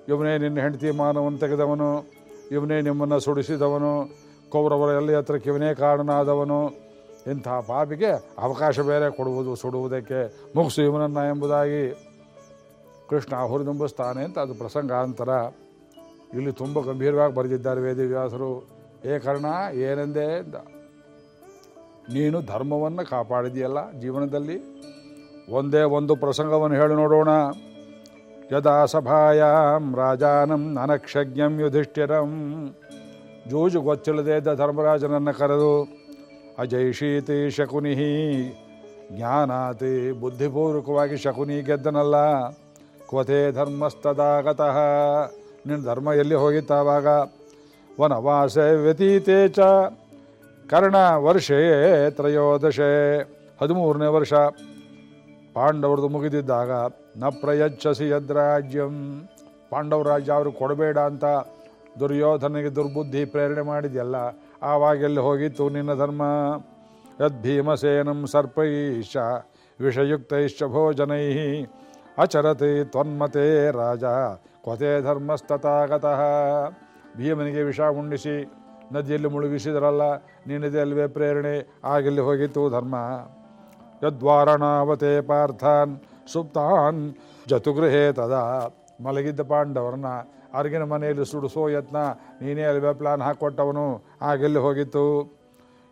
ಇವನೇ ನಿನ್ನ ಹೆಂಡತಿ ಮಾನವನ್ನು ತೆಗೆದವನು. ಇವನೇ ನಿಮ್ಮನ್ನು ಸುಡಿಸಿದವನು. ಕೌರವರ ಎಲ್ಲ ಹತ್ರಕ್ಕೆ ಇವನೇ ಕಾರಣನಾದವನು. ಇಂಥ ಪಾಪಿಗೆ ಅವಕಾಶ ಬೇರೆ ಕೊಡುವುದು, ಸುಡುವುದಕ್ಕೆ ಮುಗಿಸು ಇವನನ್ನು ಎಂಬುದಾಗಿ ಕೃಷ್ಣ ಹುರಿದುಂಬಿಸ್ತಾನೆ ಅಂತ ಅದು ಪ್ರಸಂಗಾಂತರ. ಇಲ್ಲಿ ತುಂಬ ಗಂಭೀರವಾಗಿ ಬರೆದಿದ್ದಾರೆ ವೇದವ್ಯಾಸರು. ಏ ಕರ್ಣ, ಏನೆಂದೇ? ಅಂದ ನೀನು ಧರ್ಮವನ್ನು ಕಾಪಾಡಿದೆಯಲ್ಲ ಜೀವನದಲ್ಲಿ? ಒಂದೇ ಒಂದು ಪ್ರಸಂಗವನ್ನು ಹೇಳಿ ನೋಡೋಣ. ಯದಾ ಸಭಾಯಾಂ ರಾಜಾನಂ ಅನಕ್ಷಜ್ಞಂ ಯುಧಿಷ್ಠಿರಂ. ಜೂಜು ಗೊತ್ತಿಲ್ಲದೆ ಇದ್ದ ಧರ್ಮರಾಜನನ್ನು ಕರೆದು ಅಜೈಷೀತಿ ಶಕುನಿ ಜ್ಞಾನಾತಿ ಬುದ್ಧಿಪೂರ್ವಕವಾಗಿ ಶಕುನಿ ಗೆದ್ದನಲ್ಲ ಕ್ವತೆ ಧರ್ಮಸ್ತದಾಗತಃ ನಿನ್ನ ಧರ್ಮ ಎಲ್ಲಿ ಹೋಗಿತ್ತಾವಾಗ? ವನವಾಸ ವ್ಯತೀತೆ ಚ. ಕರ್ಣ ವರ್ಷೇ ತ್ರಯೋದಶೆ. ಹದಿಮೂರನೇ ವರ್ಷ. ಪಾಂಡವ್ರದ್ದು ಮುಗಿದಿದ್ದಾಗ ನ ಪ್ರಯಚ್ಛಸಿ ಯದ್ರಾಜ್ಯಂ. ಪಾಂಡವ ರಾಜ್ಯ ಅವ್ರಿಗೆ ಕೊಡಬೇಡ ಅಂತ ದುರ್ಯೋಧನಿಗೆ ದುರ್ಬುದ್ಧಿ ಪ್ರೇರಣೆ ಮಾಡಿದೆಯಲ್ಲ ಆವಾಗೆಲ್ಲಿ ಹೋಗಿತ್ತು ನಿನ್ನ ಧರ್ಮ? ಯದ್ಭೀಮಸೇನಂ ಸರ್ಪೈಶ್ಚ, ವಿಷಯುಕ್ತೈಶ್ಚ ಭೋಜನೈ. ಅಚರತೆ ತ್ವನ್ಮತೆ ರಾಜ. ಕೊತೆ ಧರ್ಮಸ್ತಥಾಗತಃ ಭೀಮನಿಗೆ ವಿಷ ಉಣ್ಣಿಸಿ, ನದಿಯಲ್ಲಿ ಮುಳುಗಿಸಿದರಲ್ಲ ನಿನ್ನದೇ ಅಲ್ವೇ ಪ್ರೇರಣೆ, ಆಗಿಲ್ಲಿ ಹೋಗಿತ್ತು ಧರ್ಮ. ಯದ್ವಾರಣಾವತೆ ಪಾರ್ಥಾನ್, ಸುಪ್ತಾನ್, ಜತುಗೃಹೇ ತದ. ಮಲಗಿದ್ದ ಪಾಂಡವರನ್ನ, ಅರ್ಗಿನ ಮನೆಯಲ್ಲಿ ಸುಡಿಸೋ ಯತ್ನ, ನೀನೇ ಅಲ್ವೇ ಪ್ಲಾನ್ ಹಾಕ್ಕೊಟ್ಟವನು ಆಗಿಲ್ಲಿ ಹೋಗಿತ್ತು.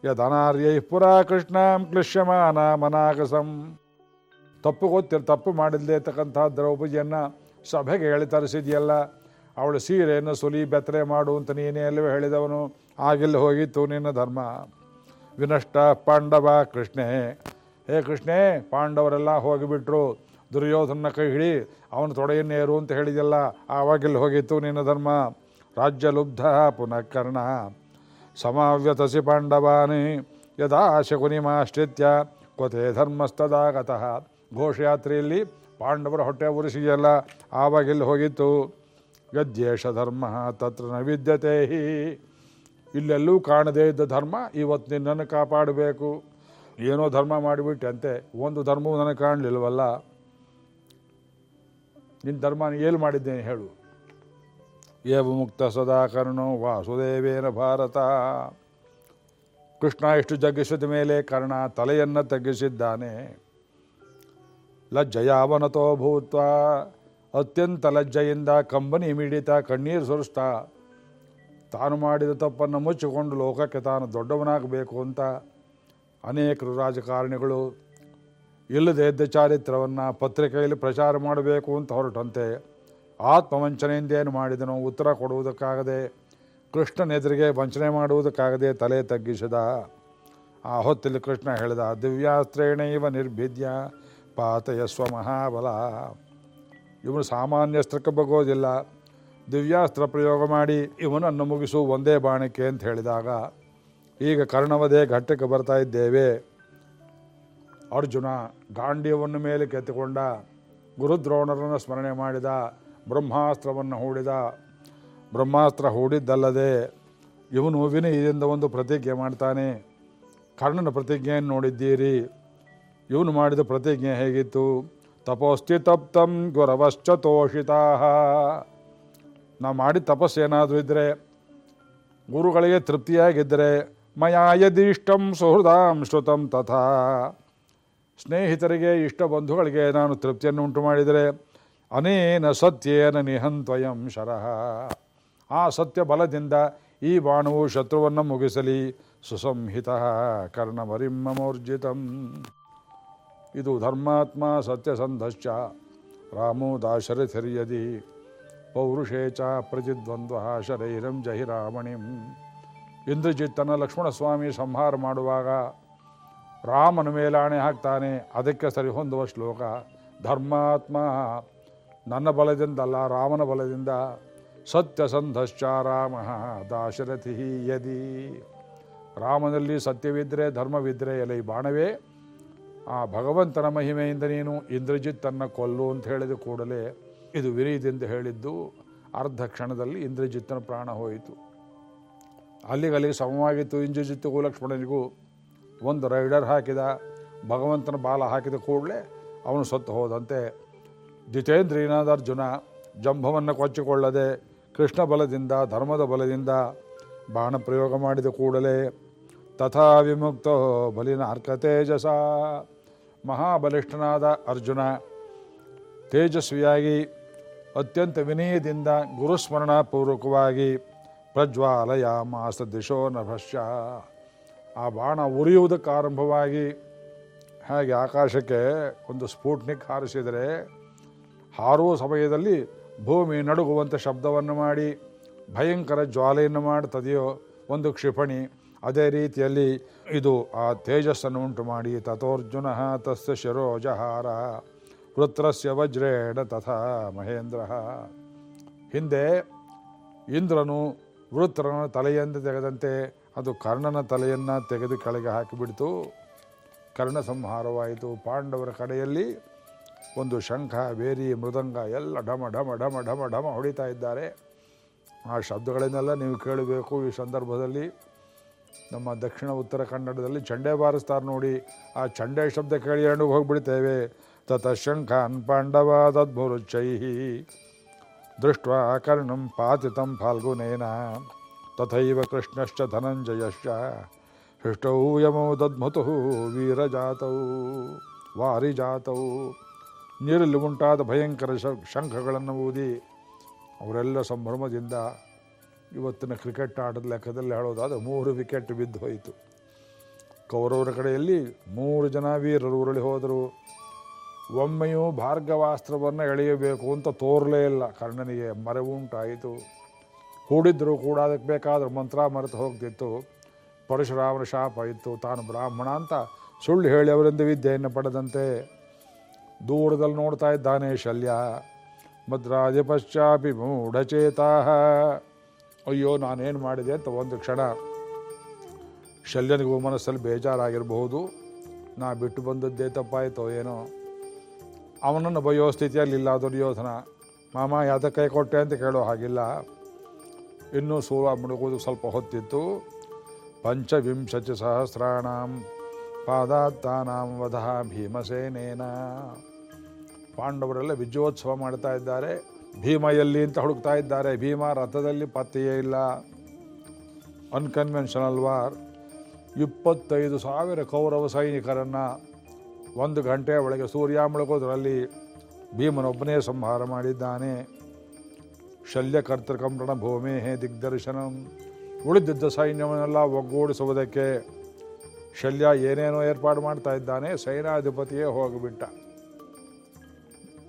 ಯದನಾರ್ಯೈ ಪುರ ಕೃಷ್ಣಂ ಕ್ಲಿಶ್ಯಮಾನ ಮನಾಗಸಂ. ತಪ್ಪು ಗೊತ್ತಿರ ತಪ್ಪು ಮಾಡಿಲ್ಲದೆ ಇರ್ತಕ್ಕಂಥ ದ್ರೌಪದಿಯನ್ನು ಸಭೆಗೆ ಹೇಳಿ ತರಿಸಿದೆಯಲ್ಲ, ಅವಳು ಸೀರೆಯನ್ನು ಸುಲಿ ಬೆತ್ತರೆ ಮಾಡು ಅಂತ ನೀನೇ ಅಲ್ಲವೇ ಹೇಳಿದವನು ಆಗೆಲ್ಲಿ ಹೋಗಿತ್ತು ನಿನ್ನ ಧರ್ಮ. ವಿನಷ್ಟ ಪಾಂಡವ ಕೃಷ್ಣೇ. ಹೇ ಕೃಷ್ಣೇ, ಪಾಂಡವರೆಲ್ಲ ಹೋಗಿಬಿಟ್ರು. ದುರ್ಯೋಧನ ಕೈ ಹಿಡಿ, ಅವನ ತೊಡೆಯನ್ನೇರು ಅಂತ ಹೇಳಿದೆಲ್ಲ ಆವಾಗಿಲ್ಲಿ ಹೋಗಿತ್ತು ನಿನ್ನ ಧರ್ಮ. ರಾಜ್ಯ ಲುಬ್ಧ ಪುನಃ ಕರ್ಣ ಸಮಾವ್ಯತಸಿ ಪಾಂಡವಾನಿ ಯದಾ ಶಕುನಿಮಾಶ್ರಿತ್ಯ ಕೊತೆ ಧರ್ಮಸ್ತದಾಗತಃ ಘೋಷಯಾತ್ರೆಯಲ್ಲಿ ಪಾಂಡವರ ಹೊಟ್ಟೆ ಉರಿಸಿಯಲ್ಲ ಆವಾಗ ಎಲ್ಲಿ ಹೋಗಿತ್ತು? ಗದ್ಯೇಶ ಧರ್ಮ, ತತ್ರ ನ ಇಲ್ಲೆಲ್ಲೂ ಕಾಣದೇ ಇದ್ದ ಧರ್ಮ, ಇವತ್ತು ನಿನ್ನನ್ನು ಕಾಪಾಡಬೇಕು. ಏನೋ ಧರ್ಮ ಮಾಡಿಬಿಟ್ಟೆ ಅಂತೆ ಒಂದು ಧರ್ಮವೂ ನನಗೆ ಕಾಣಲಿಲ್ವಲ್ಲ? ನಿನ್ನ ಧರ್ಮ ಏನು ಮಾಡಿದ್ದೇನೆ ಹೇಳು. ಏವ ಮುಕ್ತ ಸದಾ ಕರ್ಣೋ ವಾಸುದೇವೇನ ಭಾರತ. ಕೃಷ್ಣ ಎಷ್ಟು ಜಗ್ಗಿಸಿದ ಮೇಲೆ ಕರ್ಣ ತಲೆಯನ್ನು ತಗ್ಗಿಸಿದ್ದಾನೆ. ಲಜ್ಜಯಾವನತೋ ಭೂತ್ವ. ಅತ್ಯಂತ ಲಜ್ಜೆಯಿಂದ ಕಂಬನಿ ಮಿಡಿತ ಕಣ್ಣೀರು ಸುರಿಸ್ತಾ. ತಾನು ಮಾಡಿದ ತಪ್ಪನ್ನು ಮುಚ್ಚಿಕೊಂಡು ಲೋಕಕ್ಕೆ ತಾನು ದೊಡ್ಡವನಾಗಬೇಕು ಅಂತ ಅನೇಕರು ರಾಜಕಾರಣಿಗಳು ಇಲ್ಲದೆ ಇದ್ದ ಚಾರಿತ್ರವನ್ನು ಪತ್ರಿಕೆಯಲ್ಲಿ ಪ್ರಚಾರ ಮಾಡಬೇಕು ಅಂತ ಹೊರಟಂತೆ. ಆತ್ಮವಂಚನೆಯಿಂದ ಏನು ಮಾಡಿದನೋ ಉತ್ತರ ಕೊಡುವುದಕ್ಕಾಗದೆ ಕೃಷ್ಣನೆದುರಿಗೆ ವಂಚನೆ ಮಾಡುವುದಕ್ಕಾಗದೆ ತಲೆ ತಗ್ಗಿಸಿದ. ಆ ಹೊತ್ತಲ್ಲಿ ಕೃಷ್ಣ ಹೇಳಿದ ದಿವ್ಯಾಸ್ತ್ರೇಣ ಇವ ನಿರ್ಭಿದ್ಯ ಪಾತಯಸ್ವ ಮಹಾಬಲ. ಇವನು ಸಾಮಾನ್ಯ ಅಸ್ತ್ರಕ್ಕೆ ಬಗ್ಗೋದಿಲ್ಲ ದಿವ್ಯಾಸ್ತ್ರ ಪ್ರಯೋಗ ಮಾಡಿ ಇವನನ್ನು ಮುಗಿಸು ಒಂದೇ ಬಾಣಕ್ಕೆ ಅಂತ ಹೇಳಿದಾಗ, ಈಗ ಕರ್ಣವದೇ ಘಟ್ಟಕ್ಕೆ ಬರ್ತಾ ಇದ್ದೇವೆ. ಅರ್ಜುನ ಗಾಂಡಿಯವನ್ನು ಮೇಲೆ ಕೆತ್ತಿಕೊಂಡ, ಗುರುದ್ರೋಣರನ್ನು ಸ್ಮರಣೆ ಮಾಡಿದ, ಬ್ರಹ್ಮಾಸ್ತ್ರವನ್ನು ಹೂಡಿದ. ಬ್ರಹ್ಮಾಸ್ತ್ರ ಹೂಡಿದ್ದಲ್ಲದೆ ಇವನು ವಿನಯದಿಂದ ಒಂದು ಪ್ರತಿಜ್ಞೆ ಮಾಡ್ತಾನೆ. ಕರ್ಣನ ಪ್ರತಿಜ್ಞೆಯನ್ನು ನೋಡಿದ್ದೀರಿ. ಇವನು ಮಾಡಿದ ಪ್ರತಿಜ್ಞೆ ಹೇಗಿತ್ತು? ತಪೋಸ್ತಿ ತಪ್ತಂ ಗುರವಶ್ಚ ತೋಷಿತಾ. ನಾವು ಮಾಡಿದ ತಪಸ್ಸು ಏನಾದರೂ ಇದ್ದರೆ ಗುರುಗಳಿಗೆ ತೃಪ್ತಿಯಾಗಿದ್ದರೆ ಮಯಾ ಯದಿಷ್ಟಂ ಸುಹೃದಾಂ ಶ್ರುತಂ ತಥಾ. ಸ್ನೇಹಿತರಿಗೆ, ಇಷ್ಟ ಬಂಧುಗಳಿಗೆ ನಾನು ತೃಪ್ತಿಯನ್ನು ಉಂಟು ಮಾಡಿದರೆ ಅನೇನ ಸತ್ಯೇನ ನಿಹಂತ್ವಯಂ ಶರಃ. ಆ ಸತ್ಯ ಬಲದಿಂದ ಈ ಬಾಣವು ಶತ್ರುವನ್ನು ಮುಗಿಸಲಿ. ಸುಸಂಹಿತ ಕರ್ಣಮರಿಮ್ಮಮೋರ್ಜಿತಂ ಇದು ಧರ್ಮಾತ್ಮ ಸತ್ಯಸಂಧಶ್ಚ. ರಾಮೋ ದಾಶರಥಿರ್ಯದಿ. ಪೌರುಷೇ ಚ ಪ್ರತಿದ್ವಂದ್ವ ಶರೈರಂ ಜಹಿರಾಮಣಿಂ. ಇಂದ್ರಜಿತ್ತನ ಲಕ್ಷ್ಮಣಸ್ವಾಮಿ ಸಂಹಾರ ಮಾಡುವಾಗ ರಾಮನ ಮೇಲಾಣೆ ಹಾಕ್ತಾನೆ. ಅದಕ್ಕೆ ಸರಿ ಹೊಂದುವ ಶ್ಲೋಕ, ಧರ್ಮಾತ್ಮ, ನನ್ನ ಬಲದಿಂದಲ್ಲ, ರಾಮನ ಬಲದಿಂದ. ಸತ್ಯಸಂಧಶ್ಚ ರಾಮ ದಾಶರಥಿ ಯದಿ. ರಾಮನಲ್ಲಿ ಸತ್ಯವಿದ್ದರೆ ಧರ್ಮವಿದ್ದರೆ ಎಲೆ ಬಾಣವೇ? ಆ ಭಗವಂತನ ಮಹಿಮೆಯಿಂದ ನೀನು ಇಂದ್ರಜಿತ್ತನ್ನು ಕೊಲ್ಲು ಅಂತ ಹೇಳಿದ ಕೂಡಲೇ ಇದು ವಿರೀದಿಂದ ಹೇಳಿದ್ದು ಅರ್ಧ ಕ್ಷಣದಲ್ಲಿ ಇಂದ್ರಜಿತ್ತನ ಪ್ರಾಣ ಹೋಯಿತು. ಅಲ್ಲಿಗೆ ಅಲ್ಲಿಗೆ ಸಮವಾಗಿತ್ತು ಇಂದ್ರಜಿತ್ತಿಗೂ ಲಕ್ಷ್ಮಣನಿಗೂ ಒಂದು ರೈಡರ್ ಹಾಕಿದ, ಭಗವಂತನ ಬಾಲ ಹಾಕಿದ ಕೂಡಲೇ ಅವನು ಸತ್ತು ಹೋದಂತೆ. ಜಿತೇಂದ್ರಿಯನಾದ ಅರ್ಜುನ ಜಂಭವನ್ನು ಕೊಚ್ಚಿಕೊಳ್ಳದೆ ಕೃಷ್ಣ ಬಲದಿಂದ, ಧರ್ಮದ ಬಲದಿಂದ ಬಾಣ ಪ್ರಯೋಗ ಮಾಡಿದ ಕೂಡಲೇ ತಥಾ ವಿಮುಕ್ತೋ ಬಲಿನ ಅರ್ಕ ತೇಜಸ ಮಹಾಬಲಿಷ್ಠನಾದ ಅರ್ಜುನ ತೇಜಸ್ವಿಯಾಗಿ ಅತ್ಯಂತ ವಿನಯದಿಂದ ಗುರುಸ್ಮರಣಪೂರ್ವಕವಾಗಿ ಪ್ರಜ್ವಾಲಯ ಮಾಸ ದಿಶೋ ನಭಶ್ಯ ಆ ಬಾಣ ಉರಿಯುವುದಕ್ಕೆ ಆರಂಭವಾಗಿ ಹಾಗೆ ಆಕಾಶಕ್ಕೆ ಒಂದು ಸ್ಫೂಟ್ನಿಕ್ ಹಾರಿಸಿದರೆ ಹಾರೋ ಸಮಯದಲ್ಲಿ ಭೂಮಿ ನಡುಗುವಂಥ ಶಬ್ದವನ್ನು ಮಾಡಿ ಭಯಂಕರ ಜ್ವಾಲೆಯನ್ನು ಮಾಡ್ತದೆಯೋ ಒಂದು ಕ್ಷಿಪಣಿ ಅದೇ ರೀತಿಯಲ್ಲಿ ಇದು ಆ ತೇಜಸ್ಸನ್ನು ಉಂಟು ಮಾಡಿ, ತಥೋರ್ಜುನ ತಸ್ಯ ಶಿರೋಜಹಾರ, ವೃತ್ರಸ್ಯ ವಜ್ರೇಣ ತಥಾ ಮಹೇಂದ್ರ. ಹಿಂದೆ ಇಂದ್ರನು ವೃತ್ರನ ತಲೆಯಿಂದ ತೆಗೆದಂತೆ ಅದು ಕರ್ಣನ ತಲೆಯನ್ನು ತೆಗೆದು ಕೆಳಗೆ ಹಾಕಿಬಿಡ್ತು. ಕರ್ಣ ಸಂಹಾರವಾಯಿತು. ಪಾಂಡವರ ಕಡೆಯಲ್ಲಿ ಒಂದು ಶಂಖ, ಬೇರಿ, ಮೃದಂಗ ಎಲ್ಲ ಢಮ ಢಮ ಢಮ ಢಮ ಢಮ ಹೊಡಿತಾ ಇದ್ದಾರೆ. ಆ ಶಬ್ದಗಳನ್ನೆಲ್ಲ ನೀವು ಕೇಳಬೇಕು ಈ ಸಂದರ್ಭದಲ್ಲಿ. ನಮ್ಮ ದಕ್ಷಿಣ ಉತ್ತರ ಕನ್ನಡದಲ್ಲಿ ಚಂಡೆ ಬಾರಿಸ್ತಾರೆ ನೋಡಿ ಆ ಚಂಡೆ ಶಬ್ದ ಕೇಳಿ ಎರಡು ಹೋಗ್ಬಿಡ್ತೇವೆ. ತತ ಶಂಖಾನ್ ಪಾಂಡವಾದದ್ಭುರುಚ್ಚೈ ದೃಷ್ಟ ಕರ್ಣಂ ಪಾತಿತಂ ಫಾಲ್ಗುನೇನ. ತಥೈವ ಕೃಷ್ಣಶ್ಚ ಧನಂಜಯಶ್ಚ. ಹೃಷ್ಟೌ ಯಮೌ ದದ್ಮತು ವೀರಜಾತೌ ವಾರಿಜಾತೌ. ನೀರಲ್ಲಿ ಉಂಟಾದ ಭಯಂಕರ ಶಂಖಗಳನ್ನು ಊದಿ ಅವರೆಲ್ಲ ಸಂಭ್ರಮದಿಂದ ಇವತ್ತಿನ ಕ್ರಿಕೆಟ್ ಆಟದ ಲೆಕ್ಕದಲ್ಲಿ ಹೇಳೋದಾದ ಮೂರು ವಿಕೆಟ್ ಬಿದ್ದು ಹೋಯಿತು. ಕೌರವರ ಕಡೆಯಲ್ಲಿ ಮೂರು ಜನ ವೀರರು ಉರುಳಿ ಹೋದರು. ಒಮ್ಮೆಯೂ ಭಾರ್ಗವಾಸ್ತ್ರವನ್ನು ಎಳೆಯಬೇಕು ಅಂತ ತೋರಲೇ ಇಲ್ಲ. ಕರ್ಣನಿಗೆ ಮರೆವುಂಟಾಯಿತು ಹೂಡಿದ್ರು ಕೂಡ ಅದಕ್ಕೆ ಬೇಕಾದ್ರೆ ಮಂತ್ರ ಮರೆತು ಹೋಗ್ತಿತ್ತು. ಪರಶುರಾಮನ ಶಾಪ ಇತ್ತು. ತಾನು ಬ್ರಾಹ್ಮಣ ಅಂತ ಸುಳ್ಳು ಹೇಳಿ ಅವರಿಂದ ವಿದ್ಯೆಯನ್ನು ಪಡೆದಂತೆ ದೂರದಲ್ಲಿ ನೋಡ್ತಾ ಇದ್ದಾನೆ ಶಲ್ಯ. ಮದ್ರಾಧಿಪಶ್ಚಾಪಿ ಮೂಢಚೇತಾ. ಅಯ್ಯೋ, ನಾನೇನು ಮಾಡಿದೆ ಅಂತ ಒಂದು ಕ್ಷಣ ಶಲ್ಯನಿಗೂ ಮನಸ್ಸಲ್ಲಿ ಬೇಜಾರಾಗಿರಬಹುದು. ನಾ ಬಿಟ್ಟು ಬಂದದ್ದೇ ತಪ್ಪಾಯಿತೋ ಏನೋ. ಅವನನ್ನು ಬಯೋ ಸ್ಥಿತಿಯಲ್ಲಿ ಇಲ್ಲ, ದುರ್ಯೋಧನ. ಮಾಮ ಯಾತ ಕೈ ಕೊಟ್ಟೆ ಅಂತ ಕೇಳೋ ಹಾಗಿಲ್ಲ. ಇನ್ನೂ ಸೂರ ಮುಳುಗೋದು ಸ್ವಲ್ಪ ಹೊತ್ತಿತ್ತು. ಪಂಚವಿಂಶತಿ ಸಹಸ್ರಾಣಾಂ ಪಾದಾತ್ತಾನಾಂ ವಧ ಭೀಮಸೇನೇನ. ಪಾಂಡವರೆಲ್ಲ ವಿಜಯೋತ್ಸವ ಮಾಡ್ತಾ ಇದ್ದಾರೆ. ಭೀಮ ಎಲ್ಲಿ ಅಂತ ಹುಡುಕ್ತಾ ಇದ್ದಾರೆ. ಭೀಮ ರಥದಲ್ಲಿ ಪತ್ತೆಯೇ ಇಲ್ಲ. ಅನ್ಕನ್ವೆನ್ಷನಲ್ ವಾರ್ ಇಪ್ಪತ್ತೈದು ಸಾವಿರ ಕೌರವ ಸೈನಿಕರನ್ನು ಒಂದು ಗಂಟೆ ಒಳಗೆ ಸೂರ್ಯ ಮುಳುಗೋದ್ರಲ್ಲಿ ಭೀಮನೊಬ್ಬನೇ ಸಂಹಾರ ಮಾಡಿದ್ದಾನೆ. ಶಲ್ಯಕರ್ತೃಕಂ ಭೂಮಿ ಹೇ ದಿಗ್ದರ್ಶನಂ. ಉಳಿದಿದ್ದ ಸೈನ್ಯವನ್ನೆಲ್ಲ ಒಗ್ಗೂಡಿಸುವುದಕ್ಕೆ ಶಲ್ಯ ಏನೇನೋ ಏರ್ಪಾಡು ಮಾಡ್ತಾ ಇದ್ದಾನೆ. ಸೈನ್ಯಾಧಿಪತಿಯೇ ಹೋಗಿಬಿಟ್ಟ.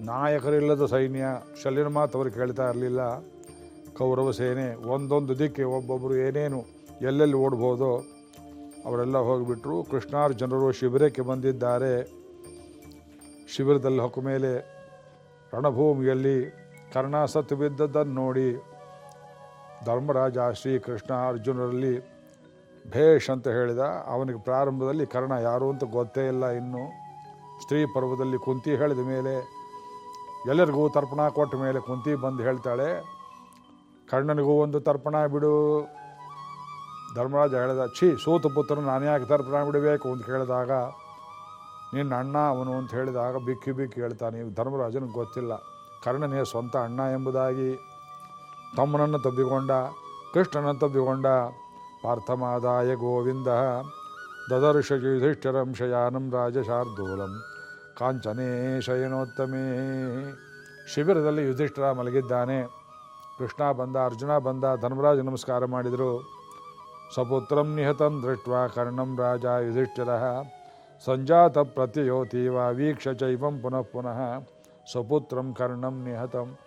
ನಾಯಕರಿಲ್ಲದ ಸೈನ್ಯ ಶಲ್ಯನ ಮಾತು ಅವರು ಕೇಳ್ತಾ ಇರಲಿಲ್ಲ. ಕೌರವ ಸೇನೆ ಒಂದೊಂದು ದಿಕ್ಕೆ ಒಬ್ಬೊಬ್ಬರು ಏನೇನು ಎಲ್ಲೆಲ್ಲಿ ಓಡ್ಬೋದೋ ಅವರೆಲ್ಲ ಹೋಗಿಬಿಟ್ರು. ಕೃಷ್ಣಾರ್ಜುನರು ಶಿಬಿರಕ್ಕೆ ಬಂದಿದ್ದಾರೆ. ಶಿಬಿರದಲ್ಲಿ ಹೊಕ್ಕ ಮೇಲೆ ರಣಭೂಮಿಯಲ್ಲಿ ಕರ್ಣ ಸತ್ತು ಬಿದ್ದದ್ದನ್ನು ನೋಡಿ ಧರ್ಮರಾಜ ಶ್ರೀಕೃಷ್ಣ ಅರ್ಜುನರಲ್ಲಿ ಭೇಷ್ ಅಂತ ಹೇಳಿದ. ಅವನಿಗೆ ಪ್ರಾರಂಭದಲ್ಲಿ ಕರ್ಣ ಯಾರು ಅಂತ ಗೊತ್ತೇ ಇಲ್ಲ ಇನ್ನು. ಸ್ತ್ರೀ ಪರ್ವದಲ್ಲಿ ಕುಂತಿ ಹೇಳಿದ ಮೇಲೆ ಎಲ್ಲರಿಗೂ ತರ್ಪಣ ಕೊಟ್ಟ ಮೇಲೆ ಕುಂತಿ ಬಂದು ಹೇಳ್ತಾಳೆ, ಕರ್ಣನಿಗೂ ಒಂದು ತರ್ಪಣ ಬಿಡು. ಧರ್ಮರಾಜ ಹೇಳಿದ, ಛೀ, ಸೂತ ಪುತ್ರ ನಾನು ಯಾಕೆ ತರ್ಪಣ ಬಿಡಬೇಕು? ಅಂತ ಕೇಳಿದಾಗ, ನಿನ್ನ ಅಣ್ಣ ಅವನು ಅಂತ ಹೇಳಿದಾಗ ಬಿಕ್ಕಿ ಬಿಕ್ಕಿ ಹೇಳ್ತಾನೆ ಧರ್ಮರಾಜನಿಗೆ ಗೊತ್ತಿಲ್ಲ. ಕರ್ಣನೇ ಸ್ವಂತ ಅಣ್ಣ ಎಂಬುದಾಗಿ. ತಮ್ಮನನ್ನು ತಬ್ಬಿಕೊಂಡ, ಕೃಷ್ಣನನ್ನು ತಬ್ಬಿಕೊಂಡ. ಪಾರ್ಥಮಾದಾಯ ಗೋವಿಂದ. ದದರ್ಶ ಯುಧಿಷ್ಠಿರಂ ಶಯಾನಂ ರಾಜಶಾರ್ದೂಲಂ. ಕಾಂಚನೇ ಶಯನೋತ್ತಮೇ. ಶಿಬಿರದಲ್ಲಿ ಯುಧಿಷ್ಠಿರ ಮಲಗಿದ್ದಾನೆ. ಕೃಷ್ಣ ಬಂದ, ಅರ್ಜುನ ಬಂದ, ಧರ್ಮರಾಜ ನಮಸ್ಕಾರ ಮಾಡಿದರು. ಸಪುತ್ರಂ ನಿಹತಂ ದೃಷ್ಟ ಕರ್ಣಂ ರಾಜ ಯುಧಿಷ್ಠಿರ. ಸಂಜಾತ ಪ್ರತ್ಯಯೋತೀವ, ವೀಕ್ಷ ಚೈವಂ ಪುನಃ ಪುನಃ. ಸಪುತ್ರಂ ಕರ್ಣಂ ನಿಹತಂ.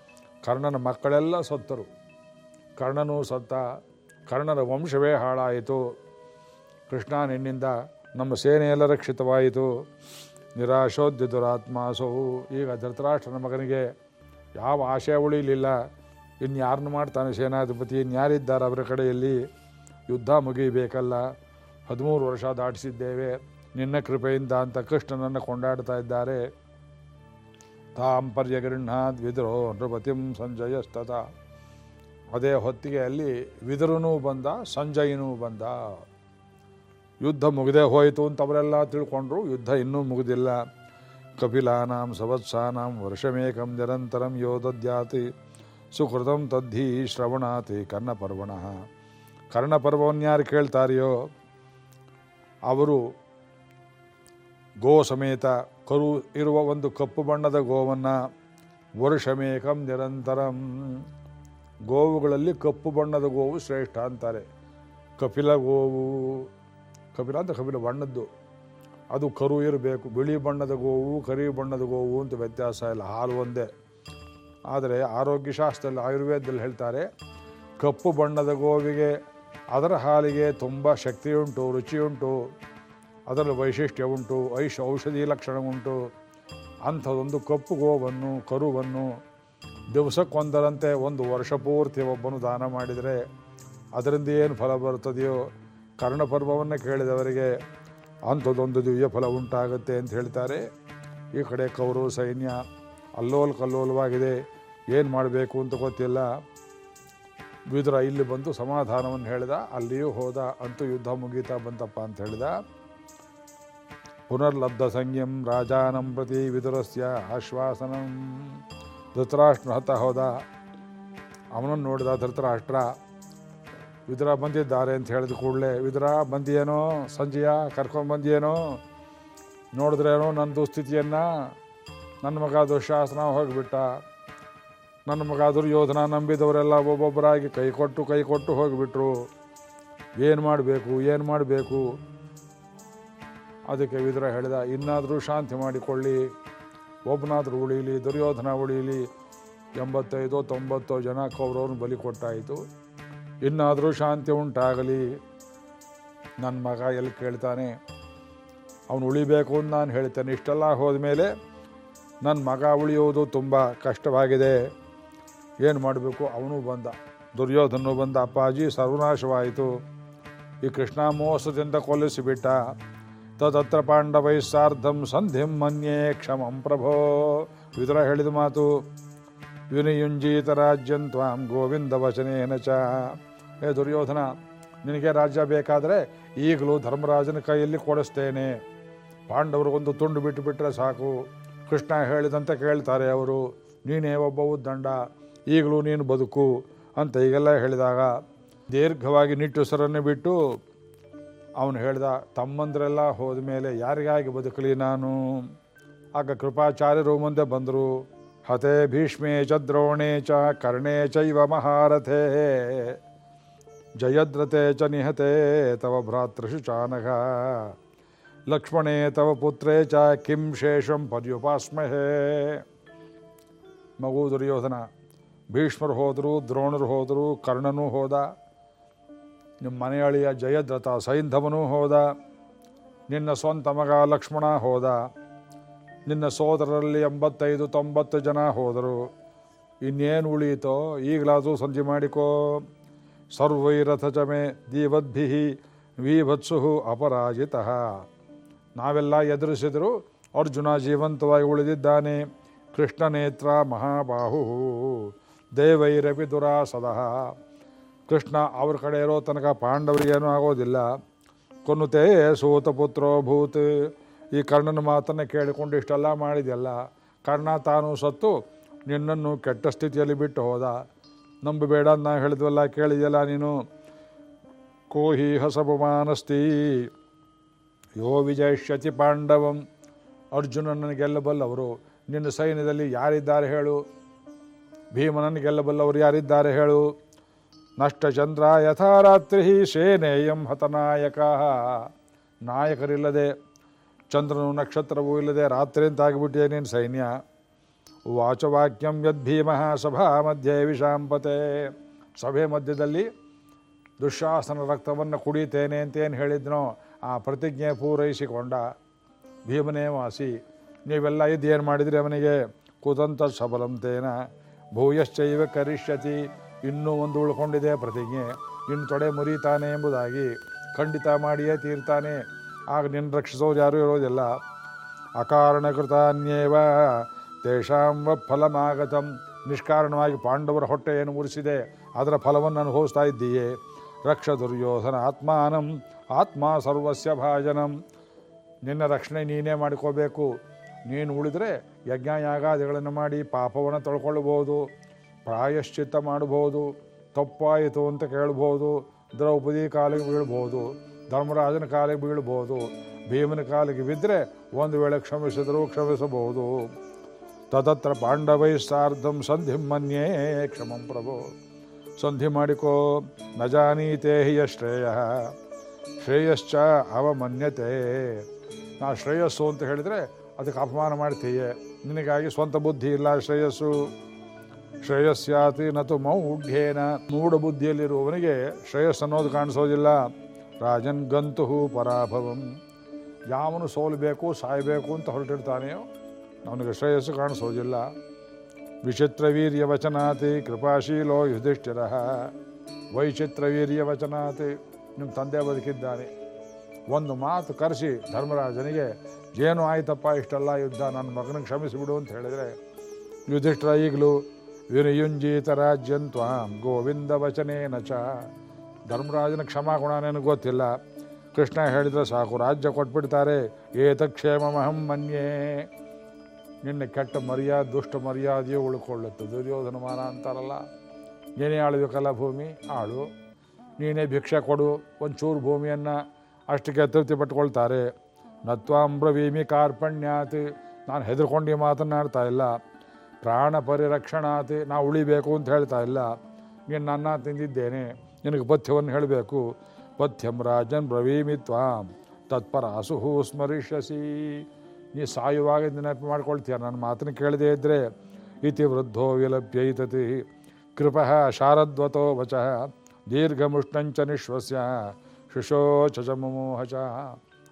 ಕರ್ಣನ ಮಕ್ಕಳೆಲ್ಲ ಸತ್ತರು. ಕರ್ಣನೂ ಸತ್ತ. ಕರ್ಣನ ವಂಶವೇ ಹಾಳಾಯಿತು. ಕೃಷ್ಣ ನಿನ್ನಿಂದ ನಮ್ಮ ಸೇನೆಯೆಲ್ಲ ರಕ್ಷಿತವಾಯಿತು. ನಿರಾಶೋದ್ಯ ದುರಾತ್ಮಾಸೋ ಈಗ ಧೃತರಾಷ್ಟ್ರನ ಮಗನಿಗೆ ಯಾವ ಆಶಯ ಉಳಿಲಿಲ್ಲ. ಇನ್ಯಾರನ್ನು ಮಾಡ್ತಾನೆ ಸೇನಾಧಿಪತಿ ಇನ್ಯಾರಿದ್ದಾರೆ ಅವರ ಕಡೆಯಲ್ಲಿ? ಯುದ್ಧ ಮುಗಿಬೇಕಲ್ಲ. ಹದಿಮೂರು ವರ್ಷ ದಾಟಿಸಿದ್ದೇವೆ. ನಿನ್ನ ಕೃಪೆಯಿಂದ ಅಂತ ಕೃಷ್ಣನನ್ನು ಕೊಂಡಾಡ್ತಾ ಇದ್ದಾರೆ. ತಾಂ ಪರ್ಯಗೃಹಾದ್ ವಿದುರೋ ನೃಪತಿಂ ಅದೇ ಹೊತ್ತಿಗೆ ಅಲ್ಲಿ ವಿದುರನೂ ಬಂದ, ಸಂಜಯನೂ ಬಂದ. ಯುದ್ಧ ಮುಗಿದೇ ಹೋಯಿತು ಅಂತ ಅವರೆಲ್ಲ ತಿಳ್ಕೊಂಡ್ರು, ಯುದ್ಧ ಇನ್ನೂ ಮುಗಿದಿಲ್ಲ. ಕಪಿಲಾನಾಂ ಸವತ್ಸಾನಾಂ ವರ್ಷಮೇಕಂ ನಿರಂತರಂ ಯೋದದ್ಯಾತಿ, ಸುಕೃತಂ ತದ್ಧಿ ಶ್ರವಣಾತಿ ಕರ್ಣಪರ್ವಣ. ಕರ್ಣಪರ್ವನ್ಯಾರು ಕೇಳ್ತಾರೆಯೋ, ಅವರು ಗೋ ಸಮೇತ ಕರು ಇರುವ ಒಂದು ಕಪ್ಪು ಬಣ್ಣದ ಗೋವನ್ನು ವರ್ಷಮೇಕಂ ನಿರಂತರಂ. ಗೋವುಗಳಲ್ಲಿ ಕಪ್ಪು ಬಣ್ಣದ ಗೋವು ಶ್ರೇಷ್ಠ ಅಂತಾರೆ. ಕಪಿಲ ಗೋವು ಕಪಿಲ ಅಂತ ಕಪಿಲ ಬಣ್ಣದ್ದು. ಅದು ಕರು ಇರಬೇಕು. ಬಿಳಿ ಬಣ್ಣದ ಗೋವು, ಕರಿ ಬಣ್ಣದ ಗೋವು ಅಂತ ವ್ಯತ್ಯಾಸ ಇಲ್ಲ. ಹಾಲು ಒಂದೇ. ಆದರೆ ಆರೋಗ್ಯಶಾಸ್ತ್ರದಲ್ಲಿ ಆಯುರ್ವೇದದಲ್ಲಿ ಹೇಳ್ತಾರೆ, ಕಪ್ಪು ಬಣ್ಣದ ಗೋವಿಗೆ ಅದರ ಹಾಲಿಗೆ ತುಂಬ ಶಕ್ತಿಯುಂಟು ರುಚಿಯುಂಟು ಅದರಲ್ಲಿ ವೈಶಿಷ್ಟ್ಯ ಉಂಟು, ಐಷ್ ಔಷಧಿ ಲಕ್ಷಣ ಉಂಟು. ಅಂಥದೊಂದು ಕಪ್ಪು ಗೋವನ್ನು, ಕರುವನ್ನು ದಿವಸಕ್ಕೊಂದರಂತೆ ಒಂದು ವರ್ಷ ಪೂರ್ತಿ ಒಬ್ಬನು ದಾನ ಮಾಡಿದರೆ ಅದರಿಂದ ಏನು ಫಲ ಬರ್ತದೆಯೋ ಕರ್ಣಪರ್ವವನ್ನು ಕೇಳಿದವರಿಗೆ ಅಂಥದ್ದೊಂದು ದಿವ್ಯ ಫಲ ಉಂಟಾಗುತ್ತೆ ಅಂತ ಹೇಳ್ತಾರೆ. ಈ ಕಡೆ ಕೌರವ ಸೈನ್ಯ ಅಲ್ಲೋಲ್ ಕಲ್ಲೋಲವಾಗಿದೆ. ಏನು ಮಾಡಬೇಕು ಅಂತ ಗೊತ್ತಿಲ್ಲ. ವಿದುರ ಇಲ್ಲಿ ಬಂದು ಸಮಾಧಾನವನ್ನು ಹೇಳಿದ. ಅಲ್ಲಿಯೂ ಹೋದ. ಅಂತೂ ಯುದ್ಧ ಮುಗೀತಾ ಬಂತಪ್ಪ ಅಂತ ಹೇಳಿದ. ಪುನರ್ಲಬ್ಧ ಸಂಯಂ ರಾಜಾನಂ ಪ್ರತಿ ವಿದುರಸ್ಯ ಆಶ್ವಾಸನಂ. ಧೃತರಾಷ್ಟ್ರ ಹತ್ತ ಹೋದ. ಅವನನ್ನು ನೋಡಿದ ಧೃತರಾಷ್ಟ್ರ ವಿದುರ ಬಂದಿದ್ದಾರೆ ಅಂತ ಹೇಳಿದ ಕೂಡಲೇ, ವಿದುರ ಬಂದಿಯೇನೋ, ಸಂಜೆಯ ಕರ್ಕೊಂಬಂದಿಯೇನೋ ನೋಡಿದ್ರೇನೋ ನನ್ನ ದುಸ್ಥಿತಿಯನ್ನು, ನನ್ನ ಮಗ ದುಶಾಸನ ಹೋಗಿಬಿಟ್ಟ. ನನ್ನ ಮಗ ದುರ್ಯೋಧನ ನಂಬಿದವರೆಲ್ಲ ಒಬ್ಬೊಬ್ಬರಾಗಿ ಕೈ ಕೊಟ್ಟು ಕೈ ಕೊಟ್ಟು ಹೋಗಿಬಿಟ್ರು. ಏನು ಮಾಡಬೇಕು ಏನು ಮಾಡಬೇಕು? ಅದಕ್ಕೆ ವಿದುರ ಹೇಳಿದ, ಇನ್ನಾದರೂ ಶಾಂತಿ ಮಾಡಿಕೊಳ್ಳಿ, ಒಬ್ಬನಾದರೂ ಉಳೀಲಿ, ದುರ್ಯೋಧನ ಉಳೀಲಿ. ಎಂಬತ್ತೈದೋ ತೊಂಬತ್ತೋ ಜನ ಕೌರವ್ರನ್ನ ಬಲಿ ಕೊಟ್ಟಾಯಿತು. ಇನ್ನಾದರೂ ಶಾಂತಿ ಉಂಟಾಗಲಿ. ನನ್ನ ಮಗ ಎಲ್ಲಿ ಕೇಳ್ತಾನೆ? ಅವನು ಉಳಿಬೇಕು ಅಂತ ನಾನು ಹೇಳ್ತೇನೆ. ಇಷ್ಟೆಲ್ಲ ಹೋದ ಮೇಲೆ ನನ್ನ ಮಗ ಉಳಿಯೋದು ತುಂಬ ಕಷ್ಟವಾಗಿದೆ. ಏನು ಮಾಡಬೇಕು? ಅವನು ಬಂದ. ದುರ್ಯೋಧನು ಬಂದ. ಅಪ್ಪಾಜಿ, ಸರ್ವನಾಶವಾಯಿತು. ಈ ಕೃಷ್ಣ ಮೋಸದಿಂದ ಕೊಲ್ಲಿಸಿಬಿಟ್ಟ. ತದತ್ರ ಪಾಂಡವೈ ಸಾರ್ಧಂ ಸಂಧಿಂ ಮನ್ಯೇ ಕ್ಷಮಂ ಪ್ರಭೋ. ವಿದುರ ಹೇಳಿದ ಮಾತು ವಿನಿಯುಂಜೀತ ರಾಜ್ಯಂ ತ್ವಾಂ ಗೋವಿಂದ ವಚನೇನ ಚ. ಹೇ ದುರ್ಯೋಧನ, ನಿನಗೆ ರಾಜ್ಯ ಬೇಕಾದರೆ ಈಗಲೂ ಧರ್ಮರಾಜನ ಕೈಯಲ್ಲಿ ಕೊಡಿಸ್ತೇನೆ. ಪಾಂಡವರಿಗೊಂದು ತುಂಡು ಬಿಟ್ಟು ಬಿಟ್ಟರೆ ಸಾಕು. ಕೃಷ್ಣ ಹೇಳಿದಂತೆ ಕೇಳ್ತಾರೆ ಅವರು, ನೀನೇ ಒಬ್ಬ ಉದ್ದಂಡ, ಈಗಲೂ ನೀನು ಬದುಕು ಅಂತ ಈಗೆಲ್ಲ ಹೇಳಿದಾಗ ದೀರ್ಘವಾಗಿ ನಿಟ್ಟುಸರನ್ನು ಬಿಟ್ಟು ಅವನು ಹೇಳಿದ, ತಮ್ಮಂದರೆಲ್ಲ ಹೋದ ಮೇಲೆ ಯಾರಿಗಾಗಿ ಬದುಕಲಿ ನಾನು? ಆಗ ಕೃಪಾಚಾರ್ಯರು ಮುಂದೆ ಬಂದರು. ಹತೆ ಭೀಷ್ಮೇ ಚ ದ್ರೋಣೇ ಚ ಕರ್ಣೇ ಚೈವ ಮಹಾರಥೇ. ಜಯದ್ರತೆ ಚ ನಿಹತೆ ತವ ಭ್ರಾತೃಷು ಚಾನಘ. ಲಕ್ಷ್ಮಣೇ ತವ ಪುತ್ರೇ ಚ ಕಿಂ ಶೇಷಂ ಪರ್ಯುಪಾಸ್ಮಹೇ. ಮಗು ದುರ್ಯೋಧನ, ಭೀಷ್ಮರು ಹೋದರು, ದ್ರೋಣರು ಹೋದರು, ಕರ್ಣನೂ ಹೋದ ನಿಮ್ಮ ಮನೆಯಳಿಯ ಜಯದ್ರಥ ಸೈಂಧವನೂ ಹೋದ, ನಿನ್ನ ಸ್ವಂತ ಮಗ ಲಕ್ಷ್ಮಣ ಹೋದ. ನಿನ್ನ ಸೋದರರಲ್ಲಿ ಎಂಬತ್ತೈದು, ತೊಂಬತ್ತು ಜನ ಹೋದರು. ಇನ್ನೇನು ಉಳಿಯಿತೋ ಈಗಲಾದರೂ ಸಂಧಿ ಮಾಡಿಕೋ. ಸರ್ವೈರಥ ಚಮೆ ದೀವದ್ಭಿ ವಿಭತ್ಸು ಅಪರಾಜಿತ. ನಾವೆಲ್ಲ ಎದುರಿಸಿದ್ರು ಅರ್ಜುನ ಜೀವಂತವಾಗಿ ಉಳಿದಿದ್ದಾನೆ. ಕೃಷ್ಣನೇತ್ರ ಮಹಾಬಾಹು ದೇವೈರಪಿ ದುರಾಸದ. ಕೃಷ್ಣ ಅವ್ರ ಕಡೆ ಇರೋ ತನಕ ಪಾಂಡವರಿಗೇನೂ ಆಗೋದಿಲ್ಲ. ಕೊನ್ನುತೇ ಸೂತಪುತ್ರೋ ಭೂತ್. ಈ ಕರ್ಣನ ಮಾತನ್ನು ಕೇಳಿಕೊಂಡು ಇಷ್ಟೆಲ್ಲ ಮಾಡಿದೆಲ್ಲ ಕರ್ಣ ತಾನು ಸತ್ತು, ನಿನ್ನನ್ನು ಕೆಟ್ಟ ಸ್ಥಿತಿಯಲ್ಲಿ ಬಿಟ್ಟು ಹೋದ. ನಂಬಬೇಡ ನಾ ಹೇಳಿದ್ವಲ್ಲ, ಕೇಳಿದೆಯಲ್ಲ ನೀನು? ಕೋಹಿ ಹಸಪಮಾನಸ್ತಿ ಯೋ ವಿಜಯಿಷ್ಯತಿ ಪಾಂಡವಂ, ಅರ್ಜುನನನ್ನು ಗೆಲ್ಲಬಲ್ಲವರು. ನಿನ್ನ ಸೈನ್ಯದಲ್ಲಿ ಯಾರಿದ್ದಾರೆ ಹೇಳು? ಭೀಮನನ್ನು ಗೆಲ್ಲಬಲ್ಲವರು ಯಾರಿದ್ದಾರೆ ಹೇಳು? ನಷ್ಟಚಂದ್ರ ಯಥಾರಾತ್ರಿ ಸೇನೆಯಂ ಹತನಾಯಕ. ನಾಯಕರಿಲ್ಲದೆ ಚಂದ್ರನು ನಕ್ಷತ್ರವೂ ಇಲ್ಲದೆ ರಾತ್ರಿ ಅಂತ ಆಗಿಬಿಟ್ಟಿದೆ ಸೈನ್ಯ. ವಾಚವಾಕ್ಯಂ ಯದ್ಭೀಮ ಸಭಾ ಮಧ್ಯೆ ವಿಷಾಂಪತೆ ಸಭೆ ಮಧ್ಯದಲ್ಲಿ ದುಶ್ಯಾಸನ ರಕ್ತವನ್ನು ಕುಡಿತೇನೆ ಅಂತೇನು ಹೇಳಿದ್ನೋ ಆ ಪ್ರತಿಜ್ಞೆ ಪೂರೈಸಿಕೊಂಡ ಭೀಮನೇ ವಾಸಿ, ನೀವೆಲ್ಲ ಏನು ಮಾಡಿದ್ರಿ ಅವನಿಗೆ? ಕುತಂತ ಸಬಲಂತೇನ, ಭೂಯಶ್ಚೈವ ಕರಿಷ್ಯತಿ, ಇನ್ನೂ ಒಂದು ಉಳ್ಕೊಂಡಿದೆ ಪ್ರತಿಜ್ಞೆ ಇನ್ನು ತೊಡೆ ಮುರಿತಾನೆ ಎಂಬುದಾಗಿ ಖಂಡಿತ ಮಾಡಿಯೇ ತೀರ್ತಾನೆ. ಆಗ ನಿನ್ನ ರಕ್ಷಿಸೋರು ಯಾರೂ ಇರೋದಿಲ್ಲ. ಅಕಾರಣಕೃತಾನ್ಯೇವ ತೇಷಾಂ ಫಲಮಾಗತಂ ನಿಷ್ಕಾರಣವಾಗಿ ಪಾಂಡವರ ಹೊಟ್ಟೆ ಏನು ಉರಿಸಿದೆ ಅದರ ಫಲವನ್ನು ಅನುಭವಿಸ್ತಾ ಇದ್ದೀಯೇ. ರಕ್ಷ ದುರ್ಯೋಧನ ಆತ್ಮಾನಂ. ಆತ್ಮ ಸರ್ವಸ್ಯ ಭಾಜನಂ. ನಿನ್ನ ರಕ್ಷಣೆ ನೀನೇ ಮಾಡ್ಕೋಬೇಕು. ನೀನು ಉಳಿದರೆ ಯಜ್ಞ ಯಾಗಾದಿಗಳನ್ನು ಮಾಡಿ ಪಾಪವನ್ನು ತೊಳ್ಕೊಳ್ಬೋದು ಪ್ರಾಯಶ್ಚಿತ್ತ ಮಾಡ್ಬೋದು ತಪ್ಪಾಯಿತು ಅಂತ ಕೇಳ್ಬೋದು ದ್ರೌಪದಿ ಕಾಲಿಗೆ ಬೀಳ್ಬೋದು ಧರ್ಮರಾಜನ ಕಾಲಿಗೆ ಬೀಳ್ಬೋದು ಭೀಮನ ಕಾಲಿಗೆ ಬಿದ್ದರೆ ಒಂದು ವೇಳೆ ಕ್ಷಮಿಸಿದರೂ ಕ್ಷಮಿಸಬಹುದು. ತದತ್ರ ಪಾಂಡವೈ ಸಾರ್ಧಂ ಸಂಧಿ ಮನ್ಯೇ ಕ್ಷಮಂ ಪ್ರಭು. ಸಂಧಿ ಮಾಡಿಕೋ, ನ ಜಾನೀತೆ ಹಿಯ ಶ್ರೇಯ. ಶ್ರೇಯಶ್ಚ ಅವಮನ್ಯತೆ. ನಾ ಶ್ರೇಯಸ್ಸು ಅಂತ ಹೇಳಿದರೆ ಅದಕ್ಕೆ ಅಪಮಾನ ಮಾಡ್ತೀಯೆ. ನಿನಗಾಗಿ ಸ್ವಂತ ಬುದ್ಧಿ ಇಲ್ಲ ಶ್ರೇಯಸ್ಸು. ಶ್ರೇಯಸ್ಯಾತಿ ನತು ಮೌಢ್ಯೇನ. ಮೂಢ ಬುದ್ಧಿಯಲ್ಲಿರುವವನಿಗೆ ಶ್ರೇಯಸ್ ಅನ್ನೋದು ಕಾಣಿಸೋದಿಲ್ಲ. ರಾಜನ್ ಗಂತು ಪರಾಭವಂ. ಯಾವನು ಸೋಲಬೇಕು ಸಾಯಬೇಕು ಅಂತ ಹೊರಟಿರ್ತಾನೆಯೋ, ಅವನಿಗೆ ಶ್ರೇಯಸ್ಸು ಕಾಣಿಸೋದಿಲ್ಲ. ವಿಚಿತ್ರ ವೀರ್ಯ ವಚನಾತಿ ಕೃಪಾಶೀಲೋ ಯುಧಿಷ್ಠಿರ. ವೈಚಿತ್ರ ವೀರ್ಯ ವಚನಾತಿ ನಿಮ್ಮ ತಂದೆ ಬದುಕಿದ್ದಾನೆ. ಒಂದು ಮಾತು ಕರೆಸಿ ಧರ್ಮರಾಜನಿಗೆ, ಏನು ಆಯ್ತಪ್ಪ ಇಷ್ಟೆಲ್ಲ ಯುದ್ಧ, ನನ್ನ ಮಗನಿಗೆ ಕ್ಷಮಿಸಿಬಿಡು ಅಂತ ಹೇಳಿದರೆ, ಯುಧಿಷ್ಠಿರ ಈಗಲೂ ವಿನಿಯುಂಜೀತ ರಾಜ್ಯಂತ್ವಾಂ ಗೋವಿಂದ ವಚನೇನ ಚ. ಧರ್ಮರಾಜನ ಕ್ಷಮಾಗುಣ ನನಗೆ ಗೊತ್ತಿಲ್ಲ. ಕೃಷ್ಣ ಹೇಳಿದರೆ ಸಾಕು, ರಾಜ್ಯ ಕೊಟ್ಬಿಡ್ತಾರೆ. ಏತಕ್ಷೇಮಮಹಂ ಮನ್ಯೇ. ನಿನ್ನ ಕೆಟ್ಟ ಮರ್ಯಾದೆ, ದುಷ್ಟ ಮರ್ಯಾದೆಯೂ ಉಳ್ಕೊಳ್ಳುತ್ತೆ. ದುರ್ಯೋಧನ ಮಾನ ಅಂತಾರಲ್ಲ. ನೀನೇ ಆಳ್ಬೇಕಲ್ಲ ಭೂಮಿ, ಆಳು. ನೀನೇ ಭಿಕ್ಷೆ ಕೊಡು, ಒಂಚೂರು ಭೂಮಿಯನ್ನು ಅಷ್ಟಕ್ಕೆ ತೃಪ್ತಿ ಪಟ್ಕೊಳ್ತಾರೆ. ನತ್ವಾಂಬ್ರವೀಮಿ ಕಾರ್ಪಣ್ಯಾತ್. ನಾನು ಹೆದರ್ಕೊಂಡು ಮಾತನಾಡ್ತಾ ಇಲ್ಲ. ಪ್ರಾಣ ಪರಿರಕ್ಷಣಾತ್. ನಾ ಉಳಿಬೇಕು ಅಂತ ಹೇಳ್ತಾ ಇಲ್ಲ. ನೀನು ನನ್ನ ತಿಂದಿದ್ದೇನೆ. ನಿನಗೆ ಪಥ್ಯವನ್ನು ಹೇಳಬೇಕು. ಪಥ್ಯಂ ರಾಜನ್ ಬ್ರವೀಮಿ ತ್ವಾಂ. ತತ್ಪರಾಸುಹು ಸ್ಮರಿಷ್ಯಸಿ. ನೀ ಸಾಯುವಾಗ ನೆನಪು ಮಾಡ್ಕೊಳ್ತೀಯ. ನನ್ನ ಮಾತನ್ನು ಕೇಳದೇ ಇದ್ದರೆ ಇತಿ ವೃದ್ಧೋ ವಿಲಭ್ಯೈತತಿ. ಕೃಪಃ ಶಾರದ್ವತೋ ವಚಃ. ದೀರ್ಘಮುಷ್ಣಂಚ ನಿಶ್ವಸ್ಯ. ಶಿಶೋಚ ಮುಮೋಹಚ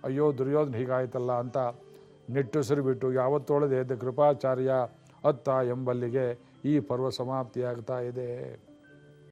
ಅಯ್ಯೋ, ದುರ್ಯೋಧನ ಹೀಗಾಯ್ತಲ್ಲ ಅಂತ ನಿಟ್ಟುಸಿರು ಬಿಟ್ಟು ಯಾವತ್ತೊಳದೆ ಇದ್ದ ಕೃಪಾಚಾರ್ಯ ಅತ್ತ ಎಂಬಲ್ಲಿಗೆ ಈ ಪರ್ವ ಸಮಾಪ್ತಿಯಾಗ್ತಾ ಇದೆ.